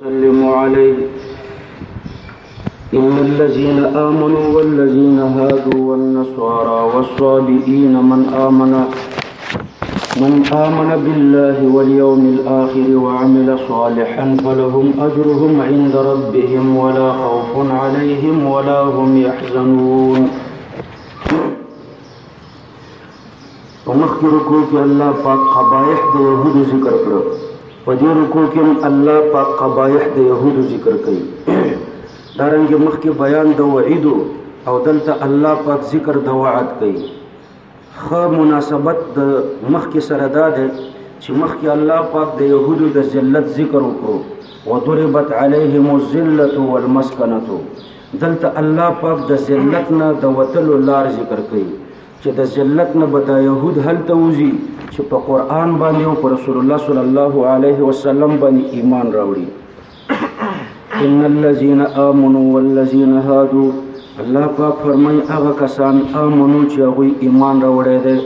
سلم عليه إن الذين آمنوا والذين هادوا والنصارى والصابئين من آمن من آمن بالله واليوم الآخر وعمل صالحا فلهم أجرهم عند ربهم ولا خوف عليهم ولا هم يحزنون په مخکې رکو کې الله پاک قبایح د یهودو ذکر کړو په دې رکو کې هم الله پاک قبایح د یهودو ذکر کوي دا رنګ مخکې بیان د وعیدو او دلته الله پاک ذکر د وعد کوي خو مناسبت د مخکې سره دا ده چې مخکې الله پاک د یهودو د ذلت ذکر وکړو وضربت عليهم الذلة والمسكنة دلته الله پاک د ذلت نه د وتلو لار ذکر کوي چې د ذلت نه به دا يهود هلته وځي چې په قران باندې او پر رسول الله صلی الله علیه وسلم باندې ایمان راوړي ان الذين امنوا والذين هادوا الله پاک فرمای هغه کسان امنو چې هغه ایمان راوړی دی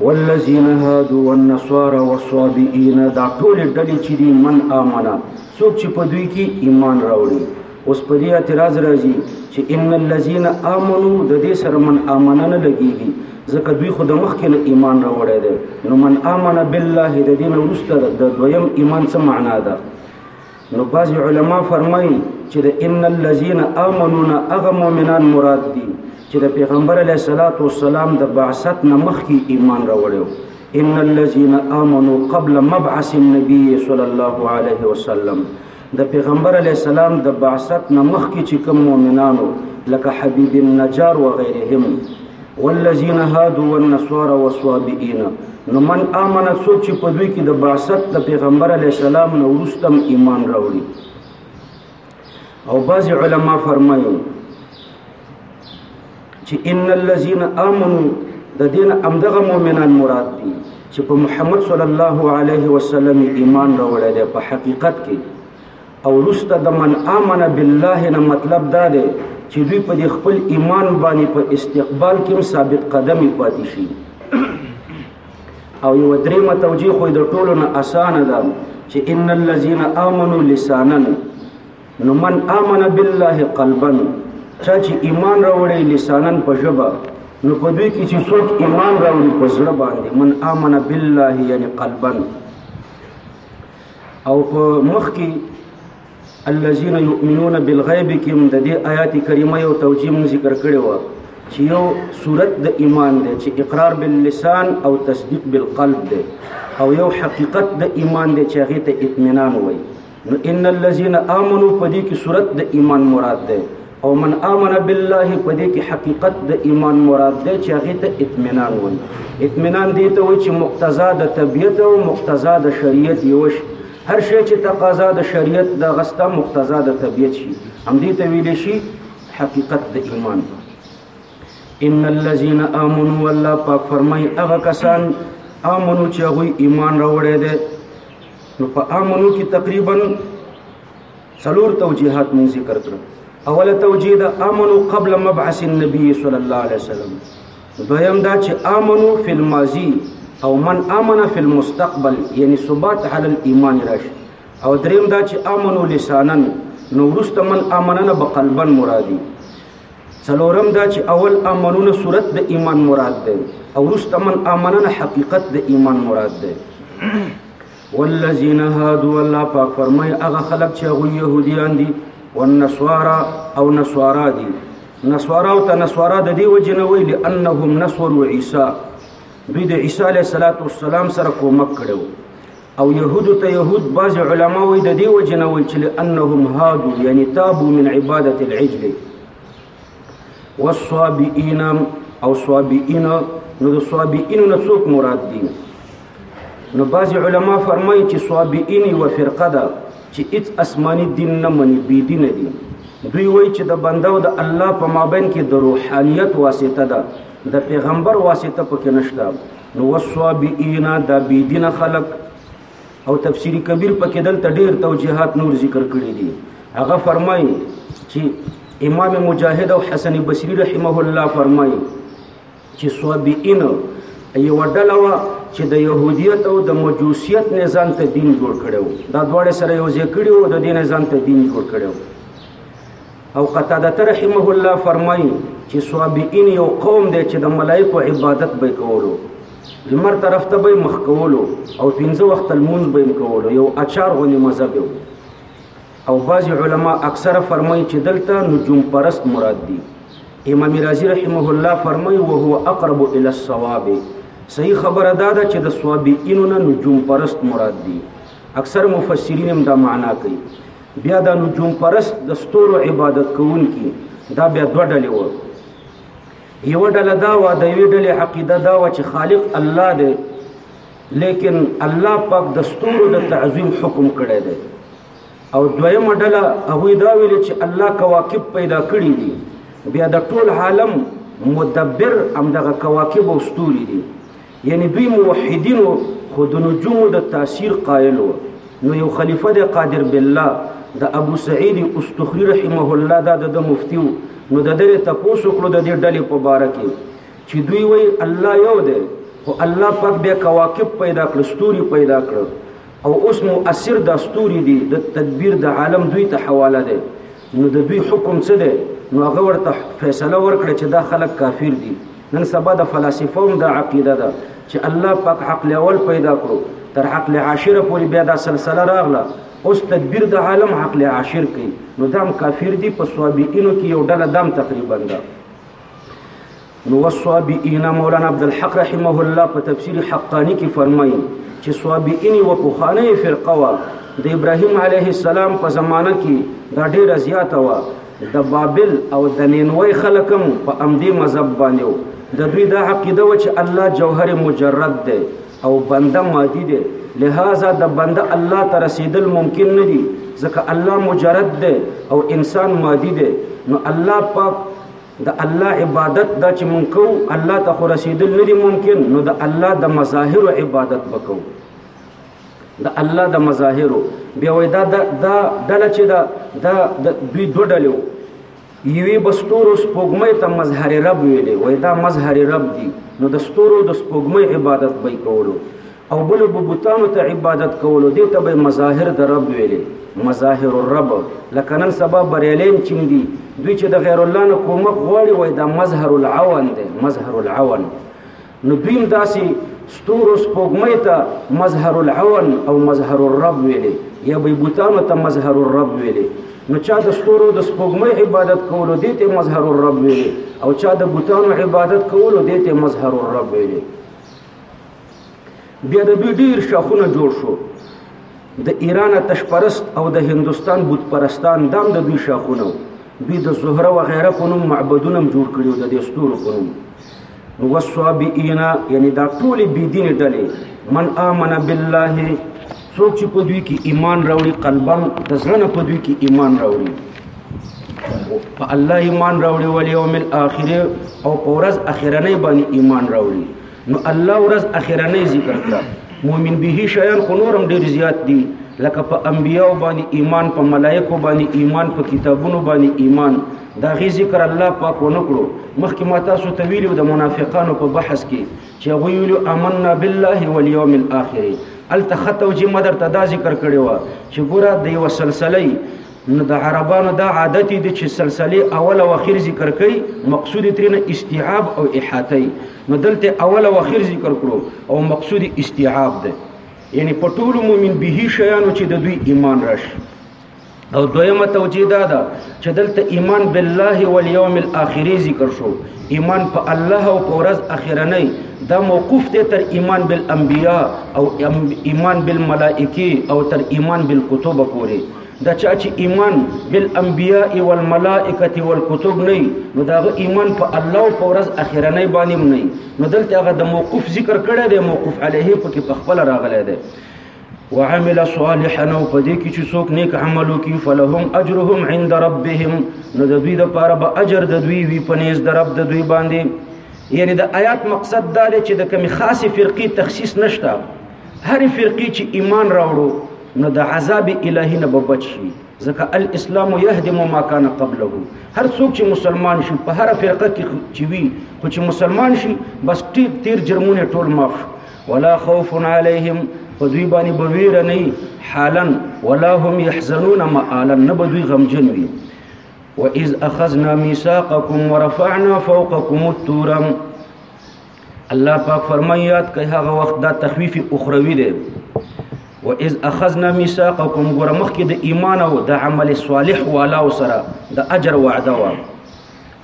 والذین هادو والنصارى والصابئین دا ټول ډلې چې دي من آمنا څوک چې په دوی کې ایمان راوړي اوس په دې اعتراض راځي چې ان الذين امنوا د دې سره من امنه نه لګيږي ځکه دوی خو د مخکې نه ایمان راوړی دی نو من امن بالله د دین ورسته د دویم ایمان څه معنا ده نو بعضی علما فرمایي چې د ان الذين امنون هغه مؤمنان مراد دي چې د پیغمبر علیه الصلاۃ والسلام د بعثت نه مخکې ایمان راوړیو ان الذين امنوا قبل مبعث النبي صلى الله عليه وسلم د پیغمبر علی السلام د بعثت نه مخکې چې کوم مؤمنانو لکه حبیب النجار و غیرهم والذین هادو والنصارى والصابئین نو من امن څوک چې په دوی کې د بعثت د پیغمبر علی السلام نو ورستم ایمان راوړي او بعض علما فرمایي چې ان الذين امنوا د دین امدغه مؤمنان مراد دي چې په محمد صلی الله علیه وسلم ایمان راوړی دی په حقیقت کې او وروسته د من امن بالله نه مطلب دا دی چې دوی په خپل ایمان باندې په استقبال کې ثابت قدمي پاتې شي او یو درېمه توجیه خو د ټولو نه اسانه ده چې ان الذين امنوا لسانا نو من امن بالله قلبا چا چې ایمان راوړی لسانا په ژبه نو په دوی کې چې څوک ایمان راوړي په زړه باندې من امن بالله یعنی قلبا او په مخ کې الذين يؤمنون بالغيب کې د دې آیات کریمه یو توجیه مون ذکر کړی و چې یو صورت د ایمان دی چې اقرار باللسان او تصدیق بالقلب دی او یو حقیقت د ایمان دی چې هغه ته اطمینان وایي نو ان الذين امنوا په دې کې صورت د ایمان مراد دی او من امن بالله په دې کې حقیقت د ایمان مراد دی چې هغه ته اطمینان وایي اطمینان دی ته وایي چې مقتضا د طبیعت او مقتضا د شریعت یو شي هر شی چې تقاضا د شریعت د غستا مقتضا د طبیعت شي هم دې ته ویل شي حقیقت د ایمان ان الذين امنوا والله پاک فرمای هغه کسان امنو چې هغه ایمان راوړی دی نو په امنو کې تقریبا څلور توجیهات مون ذکر کړو اوله توجیه د امنو قبل مبعث النبي صلی الله علیه وسلم دویم دا چې امنو فی الماضی او من امن فی المستقبل یعنی ثبات علی الايمان راشي او دریم دا چې امنو لسانا نو ورست من امننه بقلبا مرادی څلورم دا چې اول امنونه صورت د ایمان مراد ده او ورست من امننه حقیقت د ایمان مراد ده والذین هادو الله پاک فرمای هغه خلک چې هغه يهوديان دي والنصارى او نصارا دي نصارا او تنصارا د دې وجه نه ویل انهم نصروا عیسی دوی د عیسی علیه السلام سره کومک کړو او يهود ته يهود بعض علما وي د دې وجه نه ویل چې انهم هادو یعنی تابو من عبادت العجل والصابئین او صابئین نو د صابئین نه څوک مراد دي نو بعض علما فرمایي چې صابئین یو فرقه ده چې هیڅ آسماني دین نه مني بی دین دي دوی وایي چې د بنده او د الله په مابین کې د روحانیت واسطه ده د پیغمبر واسطه پکې نشته نو والصابئین دا بی دین خلق او تفسیر کبیر په کې دلته ډیر توجیهات نور ذکر کړی دي هغه فرمایي چې امام مجاهد او حسن بصری رحمه الله فرمایي چې صوابین یو ډله وا چې د يهودیت او د مجوسیت نه ځان ته دین جوړ کړو دا دواړه سره یو ځای کړو د دین ځان ته دین جوړ کړو او قتاده رحمه الله فرمایي چې صوابین یو قوم دی چې د ملائکو عبادت به کولو لمر طرف ته به مخ کولو او پنځه وخت المونز به کولو یو اچار غونې مذهب او بعضی علما اکثره فرمایي چې دلته نجوم پرست مراد دي امام رازی رحمه الله فرمایي او هو اقرب الى الصواب صحیح خبره دا ده چې د صوابینو نه نجوم پرست مراد دي اکثر مفسرین هم دا معنا کوي بیا دا نجوم پرست د ستورو عبادت کوونکي دا بیا دوه ډلې وو یو ډله دا و د یوې ډلې عقیده دا و چې خالق الله دی لیکن الله پاک د ستورو د تعظیم حکم کړی دی او دویمه ډله هغوی دا ویل چې الله کواکب پیدا کړي دي بیا د ټول عالم مدبر همدغه کواکب او ستوري دي یعنی دوی موحدین وو خو د نجومو د تاثیر قائل وو نو یو خلیفه د قادر بالله د ابو سعید استخری رحمه الله دا د مفتی وو نو د دې تپوس کړو د دې ډلې په باره کې چې دوی وای الله یو دی خو الله پاک بیا کواکب پیدا کړ ستوري پیدا کړ او اوس مؤثر د ستوري دي د تدبیر د عالم دوی ته حواله ده نو د دوی حکم څه دی نو هغه ورته فیصله ورکړه چې دا خلک کافر دي نن سبا د فلسفه هم دا عقیده ده چې الله پاک حق اول پیدا کړو تر حق عاشر پورې بیا دا سلسله راغله اوس تدبیر د عالم حق عاشر کوي نو دا هم کافر دي په صوابینو کې یو ډله دام تقریبا ده نو وصابئینا مولانا عبدالحق رحمه الله په تفسیر حقانی کې فرمایي چې صابئین و پخانه فرقه وا د ابراهیم علیه السلام په زمانه کې دا ډیره زیاته وا د بابل او د نینوی خلکم په امدی مذهب باندې د دوی دا عقیده و چې الله جوهر مجرد دی او بنده مادي دی لہذا د بنده الله ته رسیدل ممکن نه دی ځکه الله مجرد دی او انسان مادي دی نو الله پاک د الله عبادت دا چې مونږ کوو الله ته خو رسیدل نه دي ممکن نو د الله د مظاهرو عبادت وکړو د الله د مظاهرو بیا وای دا دا دله چې دا دا دوی دوه ډلې یوې بستورو سپوږمۍ ته مظهر رب ویلې وای دا مظهر رب دی نو د ستورو د سپوږمۍ عبادت به کولو او بل به بوتانو ته عبادت کولو دې ته به مظاهر د رب ویلې مظاهر الرب لکه نن سبا بریالین چین دي دوی چې د غیر الله نه کومک غواړي وای دا مظهر العون دی مظهر العون نو دوی هم داسې ستورو سپوږمۍ ته مظهر العون او مظهر الرب ویلې یا به بوتانو ته مظهر الرب ویلې نو چا د ستورو د سپوږمۍ عبادت کولو دې ته مظهر الرب ویلې او چا د بوتانو عبادت کولو دې ته مظهر الرب ویلې بیا د دوی ډیر شاخونه جوړ شو د ایران تشپرست او د هندستان بت پرستان دام د دوی شاخونه دوی د زهره و غیره په نوم معبدونه جوړ کړیو د دې ستورو په نوم وصابئینا یعنی دا ټول بی دین ډلې من آمن بالله څوک چې په دوی کې ایمان راوړي قلبا د زړه په دوی کې ایمان راوړي په الله ایمان راوړي ول یوم الاخره او په ورځ اخرنۍ باندې ایمان راوړي نو الله ورځ اخرنۍ ذکر کړه مؤمن به شیان خو نورم ډیر زیات دي لکه په انبیاو باندې ایمان په ملائکو باندې ایمان په کتابونو باندې ایمان دا غي ذکر الله پاک ونکړو مخکې ما تاسو ته ویلو د منافقانو په بحث کې چې هغه ویلو آمنا بالله والیوم الاخر التخطو چې مدر ته دا ذکر کړی و چې ګوره د یو سلسله نو د عربانو دا عادت دي چې سلسله اول او اخر ذکر کوي مقصود ترين استيعاب او احاطه نو دلته اول او اخر ذکر کړو او مقصود استيعاب ده یعنی په ټول مؤمن به شیانو چې د دوی ایمان راشي او دویمه توجیه دا ده چې دلته ایمان بالله والیوم الاخر ذکر شو ایمان په الله او په ورځ اخرنۍ دا موقوف دی تر ایمان بالانبیاء او ایمان بالملائکه او تر ایمان بالکتب پورې دا چا چې ایمان بالانبیاء والملائکه والکتب نه نو دا ایمان په الله او په ورځ اخیرنه باندې نه نو دلته هغه د موقوف ذکر کړی دی موقوف علیه په کې په خپل راغلی دی وعمل صالحا او په دې کې چې څوک نیک عمل وکړي فلهم اجرهم عند ربهم نو د دوی لپاره به اجر د دوی وي په نيز د رب د دوی باندې یعنی د آیات مقصد دا دی چې د کمی خاص فرقي تخصیص نشته هر فرقي چې ایمان راوړو نو د عذاب الهی نه بچ شي ځکه الاسلام يهدم ما كان قبله هر څوک چې مسلمان شي په هر فرقه کې چې وي خو چې مسلمان شي بس ټیک تیر جرمونه ټول معاف ولا خوف عليهم په دوی باندې بویر نه حالا ولا هم يحزنون مآلا نه به دوی غمجن وي وإذ أخذنا ميثاقكم ورفعنا فوقكم التورم الله پاک فرمایي یاد کړئ هغه وخت دا تخویف اخروی دی و اذ اخذنا ميثاقكم ګره مخکې د ایمان او د عمل صالح والا سره د اجر وعده و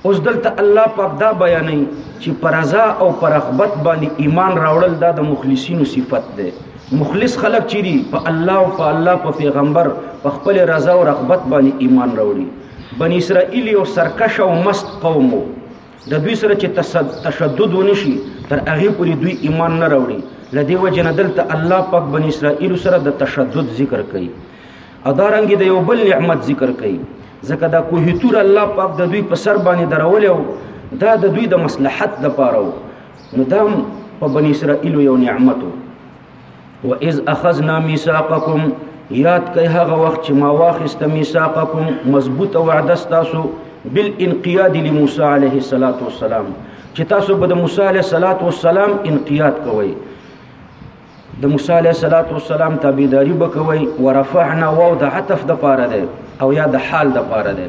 اوس دلته الله پاک دا بیانوي چې پر رضا او پر رغبت باندې ایمان راوړل دا د مخلصینو صفت ده مخلص خلک چې دي په الله او په الله په پیغمبر په خپل رضا او رغبت باندې ایمان راوړي بنی اسرائیل یو سرکش او مست قوم وو د دوی سره چې تشدد ونشي تر هغه پورې دوی ایمان نه راوړي لدی وجه نه دلته الله پاک بن اسرائیل سره د تشدد ذکر کوي او دا رنګ د یو بل نعمت ذکر کوي ځکه دا کوه تور الله پاک د دوی په سر باندې درول او دا د دوی د مصلحت لپاره نو دا په بن اسرائیل یو نعمت و اذ اخذنا میثاقکم یاد کئ هغه وخت چې ما واخست میثاقکم مضبوطه وعده تاسو بالانقياد لموسی عليه الصلاه والسلام چې تاسو به د موسی عليه الصلاه والسلام انقياد کوئ د موسی عليه الصلاه والسلام تابعداري وکوي ورفعنا واو د عطف د پاره ده او یا د حال د پاره ده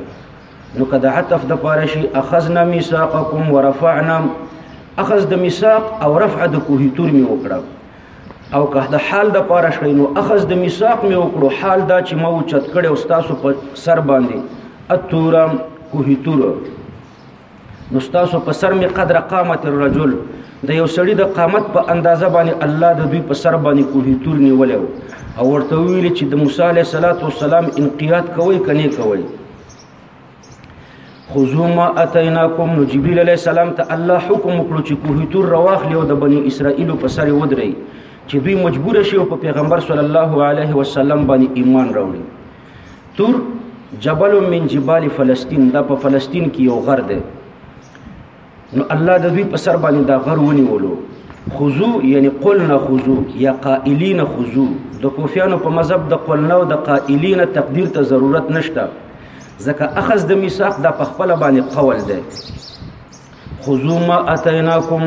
نو که د عطف د پاره شي اخذنا میثاقکم ورفعنا اخذ د میثاق او رفع د کوه تور می وکړه او که د حال د پاره شي نو اخذ د میثاق می وکړو حال دا چې مو چت کړي او تاسو په سر باندې اتورم کوه تور نو تاسو په سر می قدر قامت الرجل د یو سړی د قامت په اندازه باندې الله د دوی په سر باندې کوهی تور نیولیو او ورته ویل چې د موسی علیه صلوات و سلام انقیاد کوي کني کوي خذوا ما اتیناکم نو جبرئیل علیه السلام ته الله حکم وکړو چې کوهی تور رواخلی او د بنی اسرائیل په سر ودرې چې دوی مجبور شي او په پیغمبر صلی الله علیه وسلم باندې ایمان راوړي تور جبل من جبال فلسطین دا په فلسطین کې یو غر دی نو الله د دوی په سر باندې دا غر ونیولو خضوع یعنی قلنا خضوع یا قائلین خضوع د کوفیانو په مذهب د قلنا او د قائلین تقدیر ته ضرورت نشته ځکه اخذ د میثاق د پخپل باندې قول دی خضوع ما اتیناکم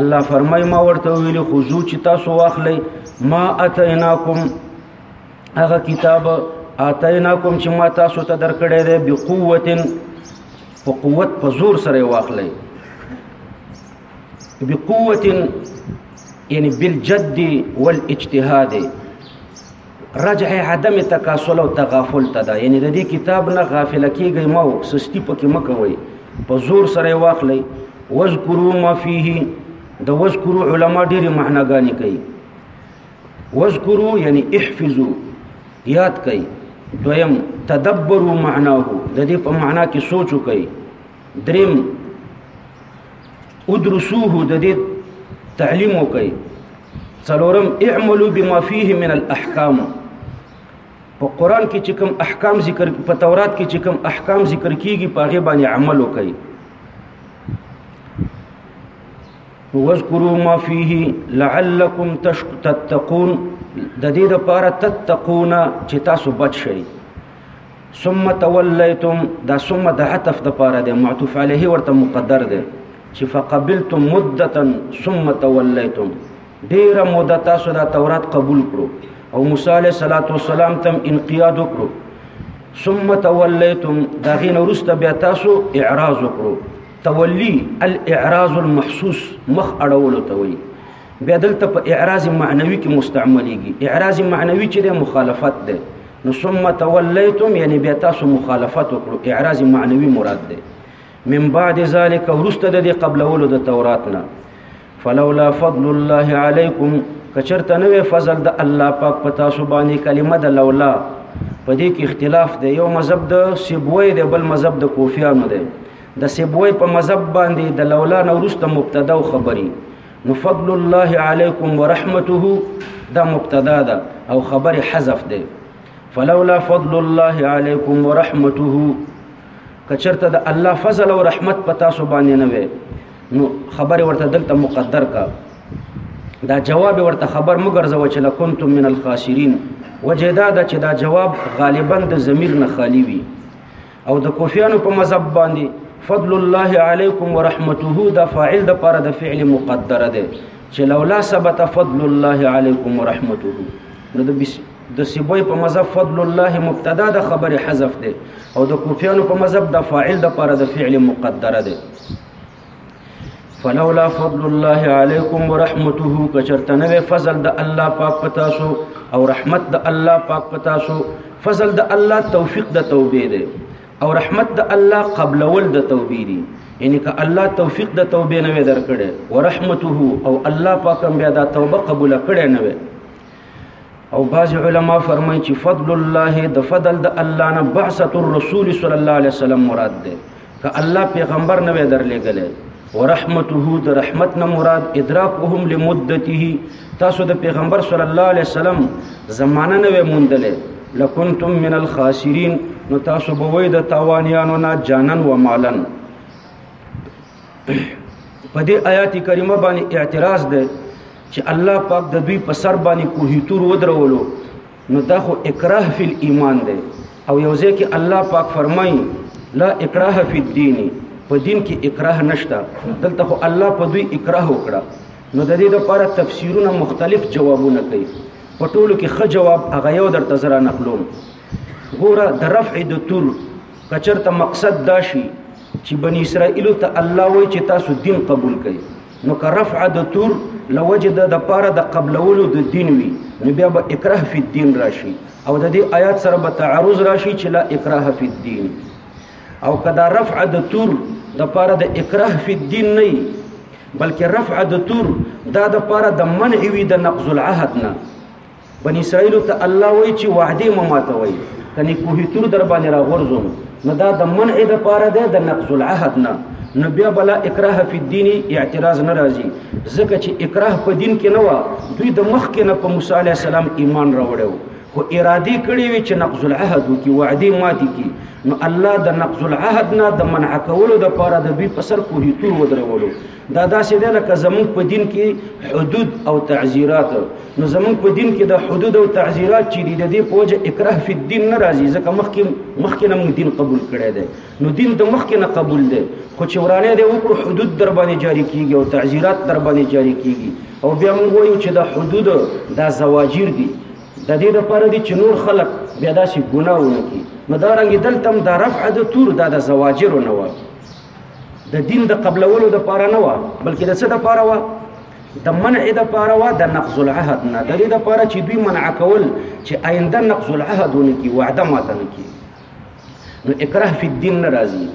الله فرمای ما ورته ویلي خضوع چې تاسو واخلئ ما اتیناکم هغه کتاب اتیناکم چې ما تاسو ته درکړی دی بقوت په قوت په زور سره واخلئ بقوت یعنی بالجد والاجتهاد رجح عدم تکاسل او تغافل ته ده یعنی د دې کتاب نه غافل کیږئ مو سستی پکې مکوئ په زور سره واخلئ واذکروا ما فيه د واذکروا علما ډېری معناګانې کوي واذکروا یعنی احفظوا یاد کئ دویم تدبروا معناه د دې په معنا کې سوچ وکئ دریم ادرسوه د دې تعلیم وکئ څلورم اعملوا بما فيه من الاحکام په قران کې چې کوم احکام ذکر په تورات کې چې کوم احکام ذکر کیږي په هغه باندې عمل وکړي واذکروا ما فيه لعلکم تتقون د دې لپاره تتقون چې تاسو بچ شئ ثم تولیتم دا ثم د عطف د لپاره د معطوف علیه ورته مقدر دی چې فقبلتم مدتا ثم تولیتم ډیره مده تاسو دا تورات قبول کړو او موسی علیه صلوات والسلام تم انقیاد وکړو ثم تولیتم دا غین ورسته بیا تاسو اعراض وکړو تولی الاعراض المحسوس مخ اړولو ته وایي بیا دلته په اعراض معنوي کې مستعمليږي اعراض معنوي چې د مخالفت ده نو ثم تولیتم یعنی بیا تاسو مخالفت وکړو اعراض معنوي مراد ده من بعد ذلك ورسته د قبل اولو د تورات نه فلولا فضل الله علیکم کچرته نو فضل د الله پاک پتا سو باندې کلمه د لولا په دې کې اختلاف دی یو مذهب د سیبوی دی بل مذهب د کوفیانو دی د سیبوی په مذهب باندې د لولا نورسته مبتدا او خبري نو فضل الله علیکم ورحمته دا مبتدا ده او خبر حذف ده فلولا فضل الله علیکم ورحمته کچرته د الله فضل او رحمت په تاسو باندې نه وي نو خبر ورته دلته مقدر کا دا جواب ورته خبر مګرځو چې لکنتم من الخاسرین وجدا دا چې دا جواب غالبا د ضمیر نه خالی وي او د کوفیانو په مذهب باندې فضل الله علیکم ورحمته دا فاعل د پر د فعل مقدر ده چې لولا ثبت فضل الله علیکم ورحمته نو د د سیبوی په مذهب فضل الله مبتدا د خبر حذف ده او د کوفیانو په مذهب د فاعل د پر د فعل مقدر ده فلولا فضل الله علیکم ورحمته کچرته نو فضل د الله پاک پتا سو او رحمت د الله پاک پتا سو فضل د الله توفیق د توبې دی او رحمت د الله قبل ول د توبې دی یعنی که الله توفیق د توبې نه درکړي ورحمته او الله پاک هم بیا دا توبه قبول کړي نه او بعض علما فرمای چې فضل الله د فضل د الله نه بعثت الرسول صلی الله علیه وسلم مراد ده که الله پیغمبر نه درلېګل ورحمته د رحمت نه مراد ادراکهم لمدته تاسو د پیغمبر صلی الله علیه وسلم زمانہ نه موندلې لکنتم من الخاسرین نو تاسو به وې د تاوانیانو نه جانن و مالن په دې آیات کریمه باندې اعتراض ده چې الله پاک د دوی په سر باندې کوهی تور ودرولو نو دا خو اکراه فی ایمان ده او یو ځکه الله پاک فرمایي لا اکراه فی الدین په دین کې اکراه نشته دلته خو الله په دوی اکراه وکړه نو د دې لپاره تفسیرونه مختلف جوابونه کوي په ټولو کې ښه جواب هغه یو درته زرا نقلوم ګوره د رفع د تور کچرته مقصد دا شي چې بنی اسرائیل ته الله وایي چې تاسو دین قبول کړئ نو که رفع د تور لوجه د د پاره د قبلولو د دین وي نو بیا به اکراه فی الدین راشي او د دې آیات سره به تعارض راشي چې لا اکراه فی الدین او کدا رفع د تور د پاره د اکراه فی الدین نه بلکې رفع د تور دا د پاره د منع وی د نقض العهد نه بنی اسرائیل ته الله وایي چې وعده مو ماته وایي کني کوه تور در باندې را غورځوم نو دا د منع د پاره ده د نقض العهد نه نو بیا بلا اکراه فی الدین اعتراض نه راځي ځکه چې اکراه په دین کې نه و دوی د مخ کې نه په موسی علی السلام ایمان راوړیو خو اراده کړې وي چې نقض العهد وکي وعده ماتي کی نو الله د نقض العهد نه د منع کولو د پاره د دوی په سر کوه تور ودرولو دا داسې ده لکه زموږ په دین کې حدود او تعزیرات نو زموږ په دین کې د حدود او تعزیرات چې دي د دې په وجه اکراه فی الدین نه راځي ځکه مخکې مخکې نه موږ دین قبول کړی دی نو دین د مخکې نه قبول دی خو چې ورانه دی وکړو حدود در باندې جاری کیږي او تعزیرات در باندې جاری کیږي او بیا موږ وایو چې دا حدود دا زواجیر دي د دې لپاره دي چې نور خلک بیا داسې ګناه ونه کړي نو دا رنګ دلته هم دا رفع د تور دا د زواجر نه وایي د دین د قبلولو د پاره نه و بلکې د څه د پاره و د منع د پاره و د نقض العهد نه د دې د پاره چې دوی منع کول چې آینده نقض العهد ونکي وعده ماته نکي نو اکراه فی الدین ناراضي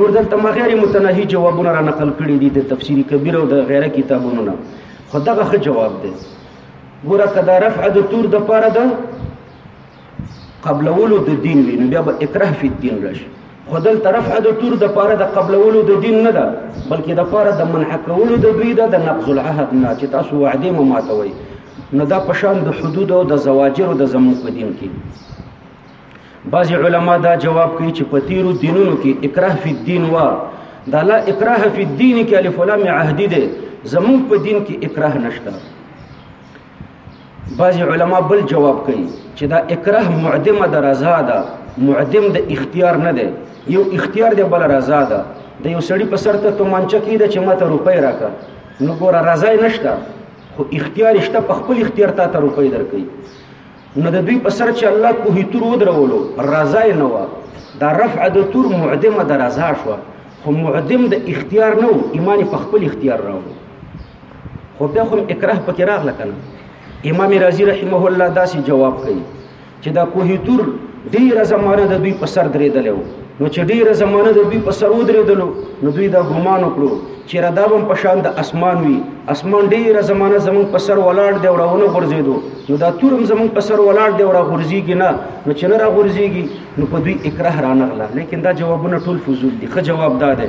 نور دلته ما غیر متناهی جوابونه را نقل کړي دي د تفسیری کبیر او د غیره کتابونو نه خو دغه ښه جواب دی ګوره کدا رفع د تور د پاره ده قبلولو د دین وي نو بیا به اکراه فی الدین راشي خو دلته رفع د تور د پاره د قبلولو د دین نه ده بلکې د پاره د منع کولو د دوی ده د نقض العهد نه چې تاسو وعده مو ماتوي نو دا پشان د حدود او د زواجر د زمون په دین کې بعض علما دا جواب کوي چې په تیرو دینونو کې اکراه فی الدین وا دا لا اکراه فی الدین کې الف لام عهدی ده زمون په دین کې اکراه نشته بعضی علما بل جواب کوي چې دا اکراه معدمه د رضا ده معدم د اختیار نه ده یو اختیار دی بل رضا ده د یو سړی په سر ته تومانچه کیده چې ماته روپۍ راکا نو ګور رضا نشته خو اختیار شته په خپل اختیار ته روپۍ درکې نو د دوی په سر چې الله کوه تور ودرولو رضا نه و دا رفع د تور معدمه د رضا شو خو معدم د اختیار نه ایمان په خپل اختیار راوړو خو بیا خو اکراه پکې راغله کنه امام رازی رحمه الله داسې جواب کوي چې دا کوه تور ډیره زمانه د دوی په سر درېدل وو نو چې ډیره زمانه د دوی په سر ودرېدل نو دوی دا ګمان وکړو چې ردابم په شان د اسمان وي اسمان ډیره زمانه زمون په سر ولاړ دی او راونه غورځېدو نو دا تورم زمون په سر ولاړ دی او را غورځيږي نه نو چې نه را غورځيږي نو په دوی اکراه رانغله لیکن دا جوابونه ټول فضول دي خو جواب دا دی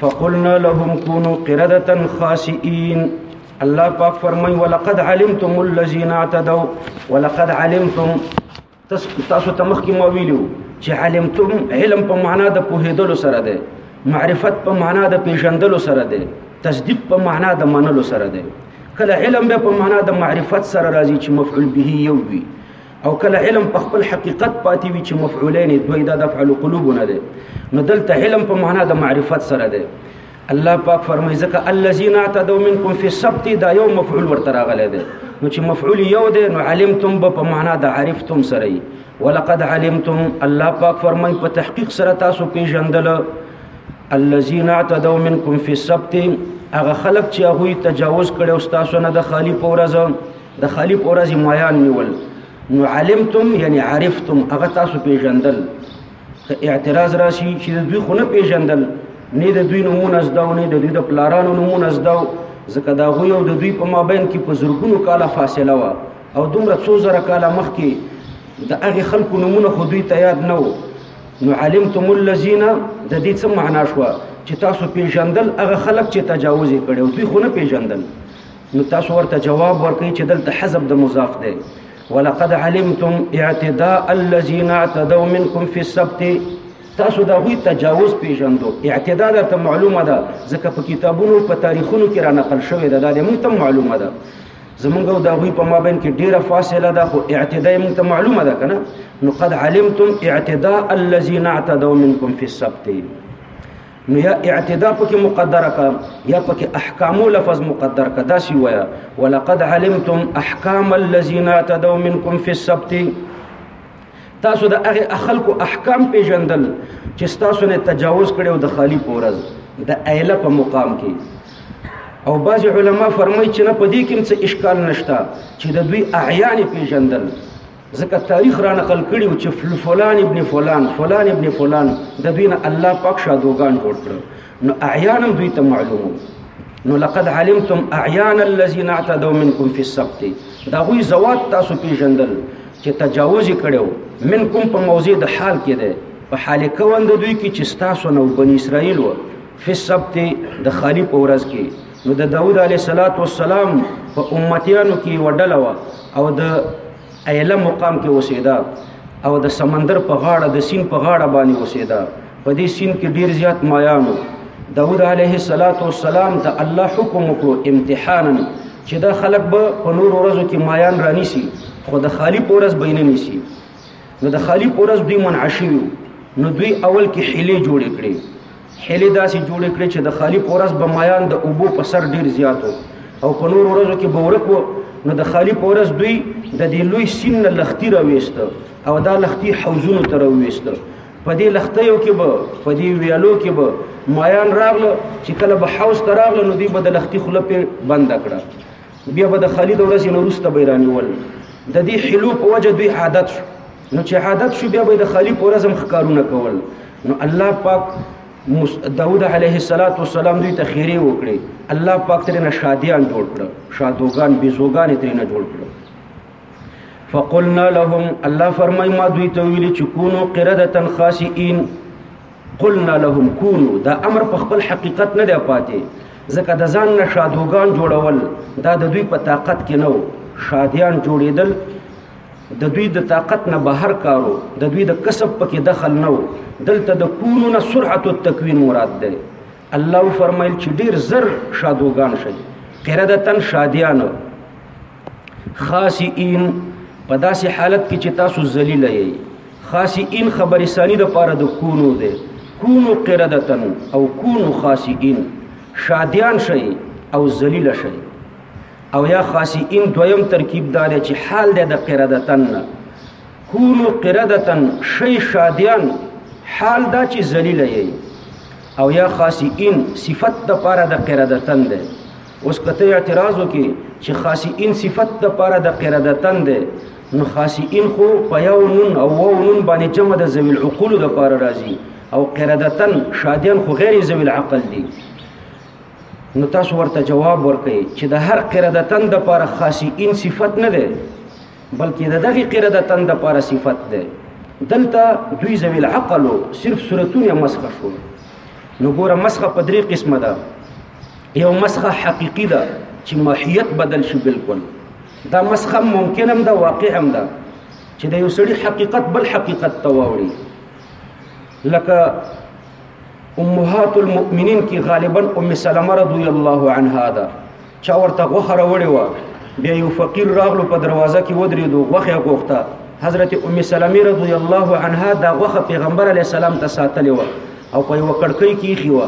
فقلنا لهم كونوا قردة خاسئين الله پاک فرمای ولقد علمتم الذين اعتدوا ولقد علمتم تاسو تمخ کی مو ویلو چې علمتم علم په معنا د پوهېدلو سره ده معرفت په معنا د پیژندلو سره ده تصدیق په معنا د منلو سره ده کله علم به په معنا د معرفت سره راځي چې مفعول به یو وي او کله علم په خپل حقیقت پاتې وي چې مفعولین دوی دا د فعل قلوبونه دي نو دلته علم په معنا د معرفت سره دی الله پاک فرمایي ځکه الذين اعتدوا منكم في السبت دا یو مفعول ورته راغلی دی نو چې مفعول یو دی نو علمتم به په معنا د عرفتم سره وي ولقد علمتم الله پاک فرمایي په تحقیق سره تاسو پیژندل الذين اعتدوا منكم في السبت هغه خلک چې هغه تجاوز کړي او تاسو نه د خالی پورزه د خالي په ورځې مایان نیول نو علمتم یعنی عرفتم هغه تاسو پیژندل که اعتراض راشي چې د دوی خو نه پیژندل نه د دوی نمونه زده او نه د دوی د پلارانو نمونه زده ځکه دا غوی او د دوی په مابین کې په زرګونو کاله فاصله وه او دومره څو زره کاله مخکې د هغې خلکو نمونه خو دوی ته یاد نه وو نو علمتم الذین د دې څه معنا شوه چې تاسو پیژندل هغه خلک چې تجاوز یې کړی او دوی خو نه پیژندل نو تاسو ورته جواب ورکړئ چې دلته حذف د مضاف دی ولقد علمتم اعتداء الذين اعتدوا منكم في السبت تاسو دا غوي تجاوز پیژندو اعتداء درته معلومه ده ځکه په کتابونو په تاریخونو کې را نقل شوی ده دا موږ ته معلومه ده زمونږ او دا غوي په مابین کې ډیره فاصله ده خو اعتداء موږ ته معلومه ده کنه نو قد علمتم اعتداء الذين اعتدوا منكم في السبت نو یا اعتدا پکې مقدره کا یا پکې احکامو لفظ مقدر کا داسي ویا ولقد علمتم احکام الذين تدوا منكم في السبت تاسو د هغه اخلکو احکام پیژندل چې تاسو نه تجاوز کړو د خالی پورز د ایله په مقام کې او بعض علما فرمایي چې نه پدې کې څه اشکال نشته چې د دوی اعیان پیژندل ځکه تاریخ را نقل کړي چې فلان ابن فلان فلان ابن فلان د دوی نه الله پاک شادوغان جوړ کړ نو اعیانا دوی ته معلومو نو لقد علمتم اعیانا الذين اعتدوا منكم في السبت دا غوي زوات تاسو پیژندل چې تجاوز کړو منکم په موضع د حال کې ده په حال کوند دوی کې چې تاسو نو بنی اسرائیل و فی السبت د خالی په ورځ کې نو د داوود علیه صلوات و سلام په امتیانو کې وډله وا او د ایله مقام کې وسیدا او د سمندر په غاړه د سین په غاړه باندې وسیدا په دې سین کې ډیر زیات مایانو داوود علیه الصلاۃ والسلام ته الله حکم وکړو امتحانا چې دا خلک به په نور ورځو کې مایان رانی سي خو د خالی پورس بینه نسی نو د خالی پورس دوی منعشیو نو دوی اول کې حیله جوړې کړې هلې داسې جوړې کړې چې د خالی په ورځ به مایان د اوبو په سر ډیر زیات او په نور ورځو کې به ورک وو نو د خالی په ورځ دوی د دې لوی سین نه لختی راويست او دا لختی حوزونو ته راويست په دې لختیو کې به په دې ویالو کې به مایان راغله چې کله به حوز ته راغله نو دوی به د لختی خله په بند کړه بیا به د خالد ورځې نه وروسته به یې رانیول د دې حلو په وجه دوی عادت شو نو چې عادت شو بیا به د خالي په ورځ هم ښکارونه کول نو الله پاک داود علیه الصلاۃ والسلام دوی ته خیره وکړي الله پاک ترې نه شادیان جوړ کړ شادوغان بیزوغان ترې نه جوړ کړ فقلنا لهم الله فرمای ما دوی ته ویل چې کونو قردتن خاصین قلنا لهم کونو دا امر په خپل حقیقت نه دی پاتې ځکه د ځان نه شادوګان جوړول دا د دوی په طاقت کې نه شادیان جوړېدل د دوی د طاقت نه بهر کارو د دوی د کسب پکې دخل نه دلته د کونو نه سرعت التکوین مراد دی الله فرمایل چې ډیر زر شادوګان شي قرده تن شادیانو خاصین په داسې حالت کې چې تاسو ذلیل یې خاصین خبر ثانی د پاره د کونو ده کونو قردتن او کونو خاصین شادیان شي او ذلیل شي او یا خاصین دویم ترکیب دار چې حال ده د قردتن نه کونو قردتن شي شادیان حال دا چې ذلیل یې او یا خاصین صفت د پاره د قردتن ده اوس کته اعتراض وکي چې خاصي ان صفت د پاره د قردتن ده نو خاصي ان خو په یو نون او وو نون باندې جمع د ذوی العقول د پاره راځي او قردتن شادیان خو غیر ذوی العقل دي نو تاسو ورته جواب ورکړئ چې د هر قردتن د پاره خاصي ان صفت نه ده بلکې د دغه قردتن د پاره صفت ده دلته دوی ذوی العقل صرف صورتونه مسخ شو نو ګوره مسخ په درې قسمه ده یو مسخه حقیقی ده چې محیت بدل شي بالکل دا مسخه ممکن هم ده واقع هم ده چې د یو سړي حقیقت بل حقیقت ته واوړي لکه امهات المؤمنین کې غالبا ام سلمہ رضی الله عنها ده چا ورته غوخه راوړې و بیا یو فقیر راغلو په دروازه کې ودرېدو غوخه غوښته حضرت ام سلمہ رضی الله عنها دا غوخه پیغمبر علی السلام ته ساتلې و او په یو کړکۍ کې خو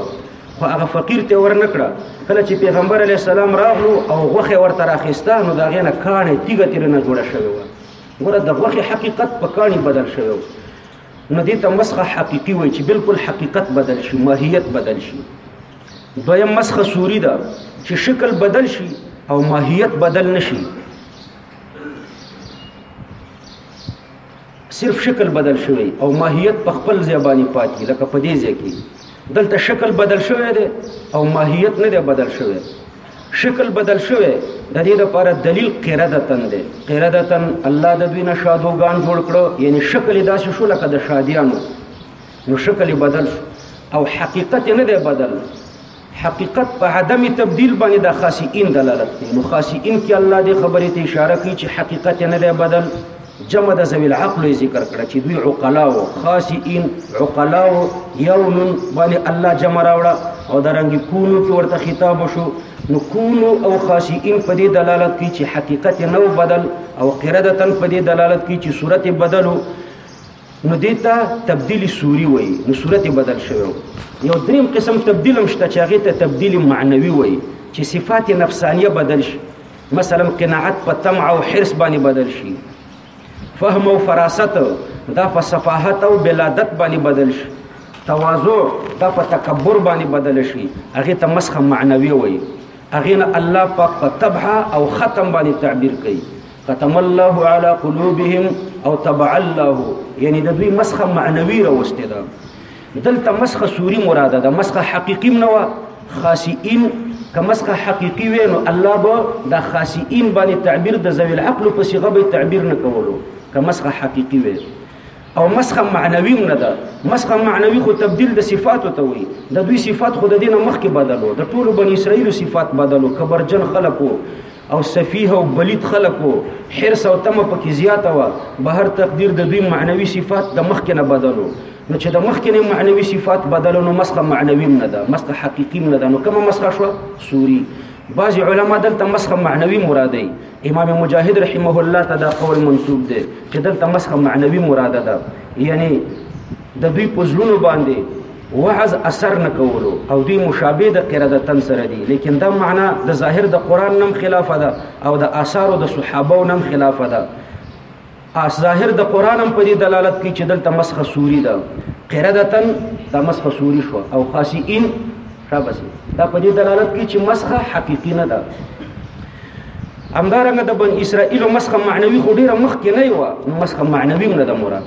خو هغه فقیر ته ورنکړه کله چې پیغمبر علی السلام راغلو او غوخه ورته راخسته نو دا غینه کانه تیګه تیر نه جوړه شوی و ګوره د غوخه حقیقت په کاني بدل شوی و نو دې ته مسخه حقيقي وای چې بالکل حقیقت بدل شي ماهیت بدل شي دویم مسخه سوري ده چې شکل بدل شي او ماهیت بدل نشي صرف شکل بدل شوی او ماهیت په خپل ځای باندې پاتې لکه په دې ځای کې دلته شکل بدل شوی دی او ماهیت نه دی بدل شوی شکل بدل شوی د دې لپاره دلیل قردتن دی قردتن الله د دوی نه شادوګان جوړ کړو یعنی شکل داسې شو لکه د شادیانو نو شکل بدل شو او حقیقت نه دی بدل حقیقت په عدم تبدیل باندې د خاصین دلالت کوي نو خاصین کې الله دې خبرې ته اشاره کوي چې حقیقت نه دی بدل جمع د ذوی العقل ذکر کړه چې دوی عقلا او خاصین عقلا او یوم باندې الله جمع راوړه او درنګ کونو کې ورته خطاب شو نو کونو او خاصین په دې دلالت کوي چې حقیقت نه بدل او قرادتن په دې دلالت کوي چې صورت بدلو نو دې ته تبدیل سوري وایي نو صورت بدل شوی یو دریم قسم تبدیل هم شته چې هغه ته تبدیل معنوي وایي چې صفات نفسانیه بدل شي مثلا قناعت په طمع او حرص باندې بدل شي فهم او فراست دا په صفاحت او بلادت باندې بدل شي تواضع دا په تکبر باندې بدل شي هغه ته مسخه معنوي وایي هغه نه الله پاک په تبع او ختم باندې تعبیر کوي ختم الله على قلوبهم او طبع الله یعنی د دوی مسخه معنوي راوستي ده دلته مسخه سوري مراده ده مسخه حقيقي نه و خاصين کمسخه حقيقي وي نو الله به د خاصين باندې تعبير د ذوي العقل په صيغه به تعبير نه کولو کمسخه حقيقي وي او مسخه معنوي نه ده مسخه معنوي خو تبديل د صفاتو ته وي د دوی صفات خو د دینه مخکې بدلو د ټولو بنی اسرائیل صفات بدلو کبرجن خلکو او سفیه او بلید خلکو حرس او تمه پکې زیاته وه بهر تقدیر د دوی معنوي صفات د مخکې نه بدلو نو چې د مخکې نه معنوي صفات بدلو نو مسخه معنوي نه ده مسخه حقيقي نه ده نو کومه مسخه شو سوري بعض علما دلته مسخه معنوي مرادي امام مجاهد رحمه الله ته دا قول منسوب دی چې دلته مسخه معنوي مراده ده یعنی د دوی پزلونو باندې وعظ اثر نه کولو او دوی مشابه د قرادتن سره دي لیکن دا معنا د ظاهر د قران نم خلاف ده او د آثار د صحابه نم خلاف ده اس ظاهر د قران هم په دې دلالت کوي چې دلته مسخه سوري ده قرادتن دا مسخه سوري شو او خاصین شابسي دا په دې دلالت کوي چې مسخه حقيقي نه ده همدارنګه د بن اسرائیل مسخه معنوي خو ډیره مخکې نه و مسخه معنوي نه ده مراد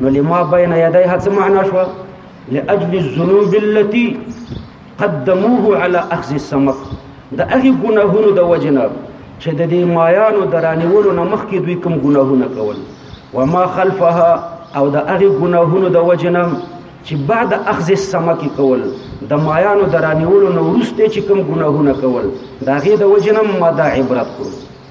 نو لما بین یدیها څه معنا شوه لاجل الذنوب التي قدموه على اخذ السمك د هغه ګناهونو د وجنه چې د دې مایانو درانیولو نه مخکې دوی کوم ګناهونه کول وما خلفها او د هغه ګناهونو د وجنه چې بعد اخذ السمك کول د مایانو درانیولو نه ورسته چې کوم ګناهونه کول دا غي د وجنه ما دا عبرت کړو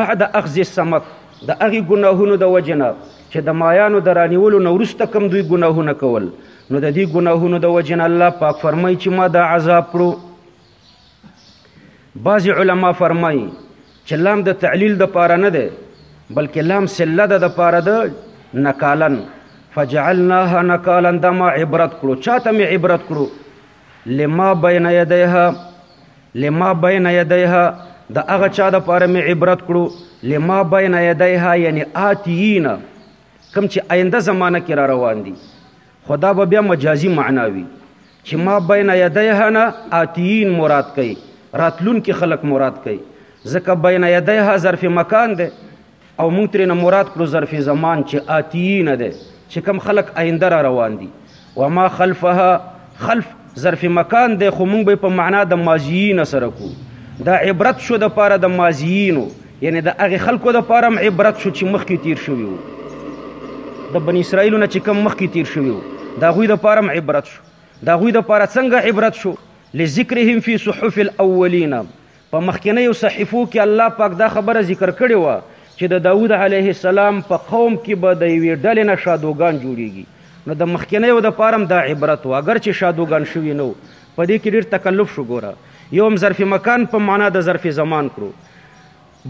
بعد اخذ السمک د هغې ګناهونو د وجې نه چې د مایانو د رانیولو نه وروسته کوم دوی ګناهونه کول نو د دې ګناهونو د وجې نه الله پاک فرمایي چې ما دا عذاب کړو بعضې علما فرمایي چې لام د تعلیل د پاره نه دی بلکې لام سله ده د پاره ده نکالن فجعلناها نکالن دا ما عبرت کړو چاته مې عبرت کړو لما بین یدیها لما بین یدیها د هغه چا د پاره مې عبرت کړو لما بین یدیها یعنی آتیینا کم چې آینده زمانہ کې را روان دي خدا به بیا مجازي معنا وي چې ما بین یدیها نه آتیین مراد کوي راتلون کې خلق مراد کوي ځکه بین یدیها ظرف مکان دی او موږ ترې نه مراد کړو ظرف زمان چې آتیین ده چې کم خلق آینده را روان دي وما خلفها خلف ظرف مکان ده خو موږ به په معنا د ماضیین سره کو دا عبرت شو د پاره د ماضیینو یعنی د هغه خلکو د پاره هم عبرت شو چې مخکې تیر شوی وو د بنی اسرائیلو نه چې کم مخکې تیر شوی وو دا غوی د پاره هم عبرت شو دا غوی د پاره څنګه عبرت شو لذکرهم فی صحف الاولین په مخکنیو صحیفو کې الله پاک دا خبره ذکر کړې وه چې د داوود علیه السلام په قوم کې به د یوې ډلې نه شادوګان جوړیږي نو د مخکنیو د پاره هم دا عبرت و اګر چې شادوګان شوي نه په دې کې ډیر تکلف شو ګوره یو هم ظرف مکان په معنا د ظرف زمان کړو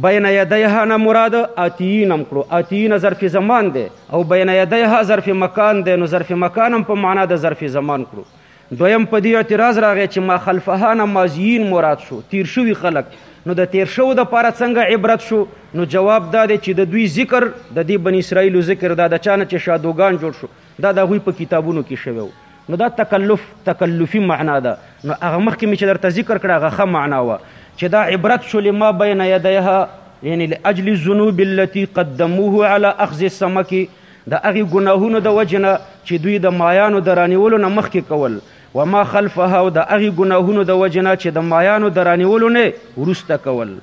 بین یدیها نه مراد اتیین هم کړو اتیین ظرف زمان دی او بین یدیها ظرف مکان دی نو ظرف مکان هم په معنا د ظرف زمان کړو دویم په دې اعتراض راغی چې ما خلفها نه ماضیین مراد شو تیر شوي خلک نو د تیر شو د پاره څنګه عبرت شو نو جواب دا دی چې د دوی ذکر د دې بنی اسرائیل ذکر دا د چانه چې شادوګان جوړ شو دا د غوی په کتابونو کې شوی وو نو دا تکلف تکلفي معنا ده نو هغه مخکې مې چې درته ذکر کړه هغه ښه معنا وه چې دا عبرت شو لما بین یدیها یعنی لاجل الذنوب التي قدموه على اخذ السمک د هغه ګناهونو د وجې نه چې دوی د مایانو د رانیولو نه مخکې کول وما خلفها او د هغه ګناهونو د وجې نه چې د مایانو د رانیولو نه وروسته کول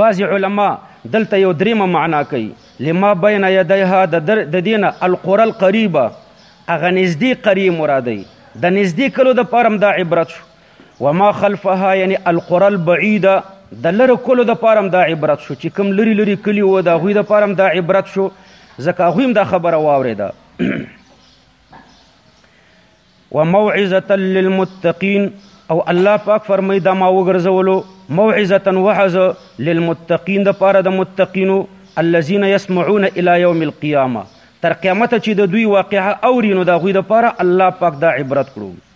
بعض علما دلته یو دریمه معنا کوي لما بین یدیها د دینه القرى القریبه اغه نږدې قریه مرادی د نږدې کلو د پرم دا عبرت شو وما خلفها یعنی القرى البعیده د لره کولو د پاره هم دا عبرت شو چې کوم لري لري کلي وو د هغوی د پاره هم دا عبرت شو ځکه هغوی هم دا خبره واورېده وموعظه للمتقین او الله پاک فرمای دا ما وګرځولو موعظه وعظ للمتقین د پاره د متقینو الذين يسمعون الى يوم القيامه تر قیامت چې د دوی واقعه اورینو دا غوی د پاره الله پاک دا عبرت کړو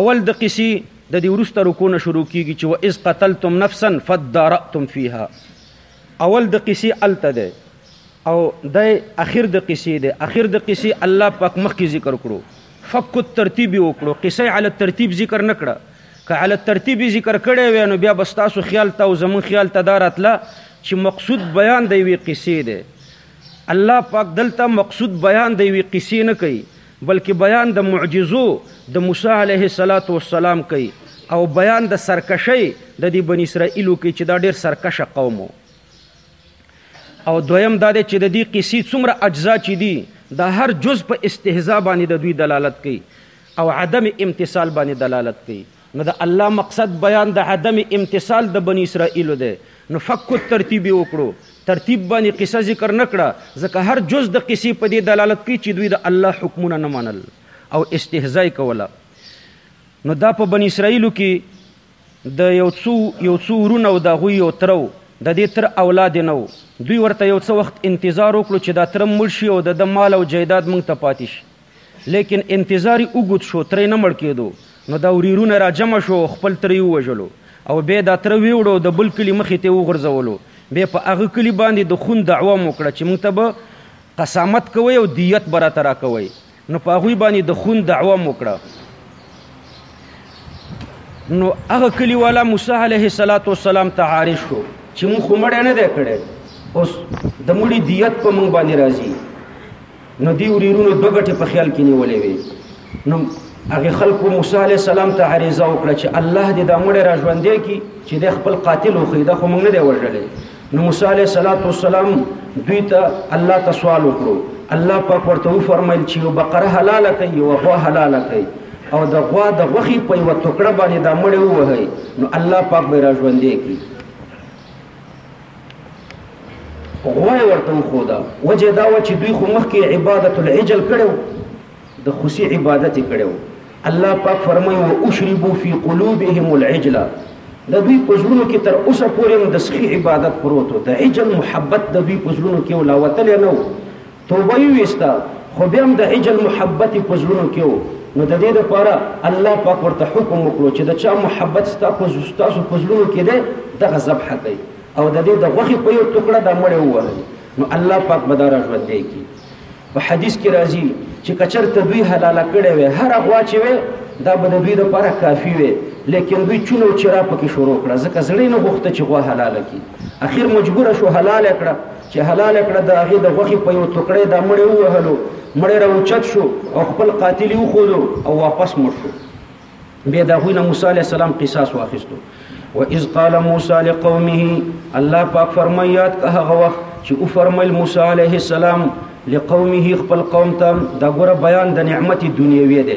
اول د قصی د دی وروسته رکو نه شروع کیږی چی واذ قتلتم نفسا فدارأتم فیها اول د قصی الته ده او د اخر د قصی ده اخر د قصی الله پاک مخکی ذکر کړو فک الترتیب وکړو قصی علی الترتیب ذکر نکړه که علی الترتیب ذکر کړی وی نو بیا بستاسو خیال ته او زمون خیال ته دا راتله چې مقصود بیان دی وی قصې دی الله پاک دلته مقصود بیان دی وی قصې نه کوي بلکه بیان د معجزو د موسی علیه الصلوة والسلام کوي او بیان د سرکشۍ د دې بني اسرائیلو کوي چې دا ډېر سرکشه قوم وو. او دویم دا دی چې د دې قصې څومره اجزا چې دي دا هر جز په استهزاء باندې د دوی دلالت کوي او عدم امتثال باندې دلالت کوي نو د الله مقصد بیان د عدم امتثال د بنی اسرائیلو دی نو فک الترتیب یې وکړو ترتیب باندې قصه ذکر نه کړه ځکه هر جز د قصې په دې دلالت کوي چې دوی د الله حکمونه نه منل او استهزاء کوله نو دا په بنی اسرائیلو کې د یو څو یو څو ورونه او د هغوی یو ترو د دې تر اولاد نه و دوی ورته یو څه وخت انتظار وکړو چې دا تر مړ شي او د د مال او جایداد موږ ته پاتې شي ليکن انتظار يې اوږد شو، تره يې نه مړ کېدو، نو دا وريرونه يې راجمع شو او خپل تره يې ووژلو او بيا يې دا تره ويوړو او د بل کلي مخې ته يې وغورځولو، بيا يې په هغه کلي باندې د خون دعوه هم وکړه چې موږ ته به قسامت کوئ او ديت به راته راکوئ، نو په هغوی باندې يې د خون دعوه هم وکړه. نو هغه کلي والا موسی عليه السلام ته عارض شو چې موږ خو مړی نه دی کړی، اوس د مړي ديت په موږ باندې راځي. نو دی وریرونو دوه ګټې په خیال کې نیولې وي نو هغه خلکو موسی علی السلام ته عریضه وکړه چې الله دې دا مړ را ژوندې کی چې د خپل قاتل خو دا خو موږ نه دی وژلې نو موسی علی السلام دوی ته الله ته سوال وکړو الله پاک ورته و فرمایل چې یو بقره حلال کړي یو غوا حلال کړي او د غوا د غوخي په یو ټوکړه باندې دا مړ ووهي نو الله پاک به را ژوندې کی غوره ورته وښوده وجه دا و چې دوی خو مخکې عبادت العجل کړو د خوسی عبادت کړو الله پاک فرمایي او اشربوا فی قلوبهم العجل د دوی پزړونو کې تر اوسه پورې د سخی عبادت پروت د عجل محبت د دوی پزړونو کې ولاوتل نه توبه يې ويسته خو بيا هم د عجل محبت يې په زړونو کې و، نو د دې لپاره الله پاک ورته حکم وکړو چې د چا محبت ستا په ستاسو په زړونو کې دی دغه ذبحه کړئ او د دې د غوښې په يو تکړه دا مړی ووهئ نو الله پاک به دا را ژوندی کړي. په حديث کې راځي چې که چرته دوی حلاله کړې وی هره غوا چې وی دا به د دوی لپاره کافي وی ليکن دوی چون او چرا پکې شروع کړه ځکه زړه يې نه غوښته چې غوا حلاله کړي اخر مجبور شو حلاله کړه چې حلاله کړه، د هغې د غوښې په یو توکړه یې دا مړی ووهلو، مړی را اوچت شو او خپل قاتل یې وښودو او واپس مړ شو. بیا یې د هغوی نه موسی علیه السلام قصاص واخیستو. و اذ قال موسی لقومه الله پاک فرمایي یاد که هغه وخت چې وفرمیل موسی علیه السلام لقومه خپل قوم ته دا ګوره بیان د نعمت دنیوي دی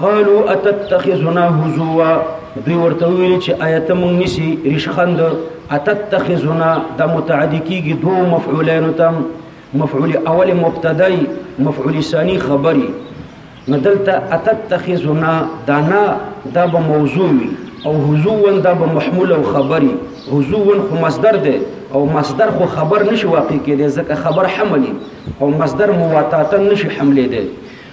قالو اتتخذنا هزوا دوی ورته ویل چې آیت مونږ نسی رشخند اتتخذنا د متعدی کیږي دو مفعولین تم مفعول اول مبتدای مفعول ثانی خبری نو دلته اتتخذنا دانا دا به موضوع وي او هزوا دا به محمول او خبری هزوا خو مصدر دی او مصدر خو خبر نشي واقع کېدی ځکه خبر حملی او مصدر مواتاتن نشي حملې دی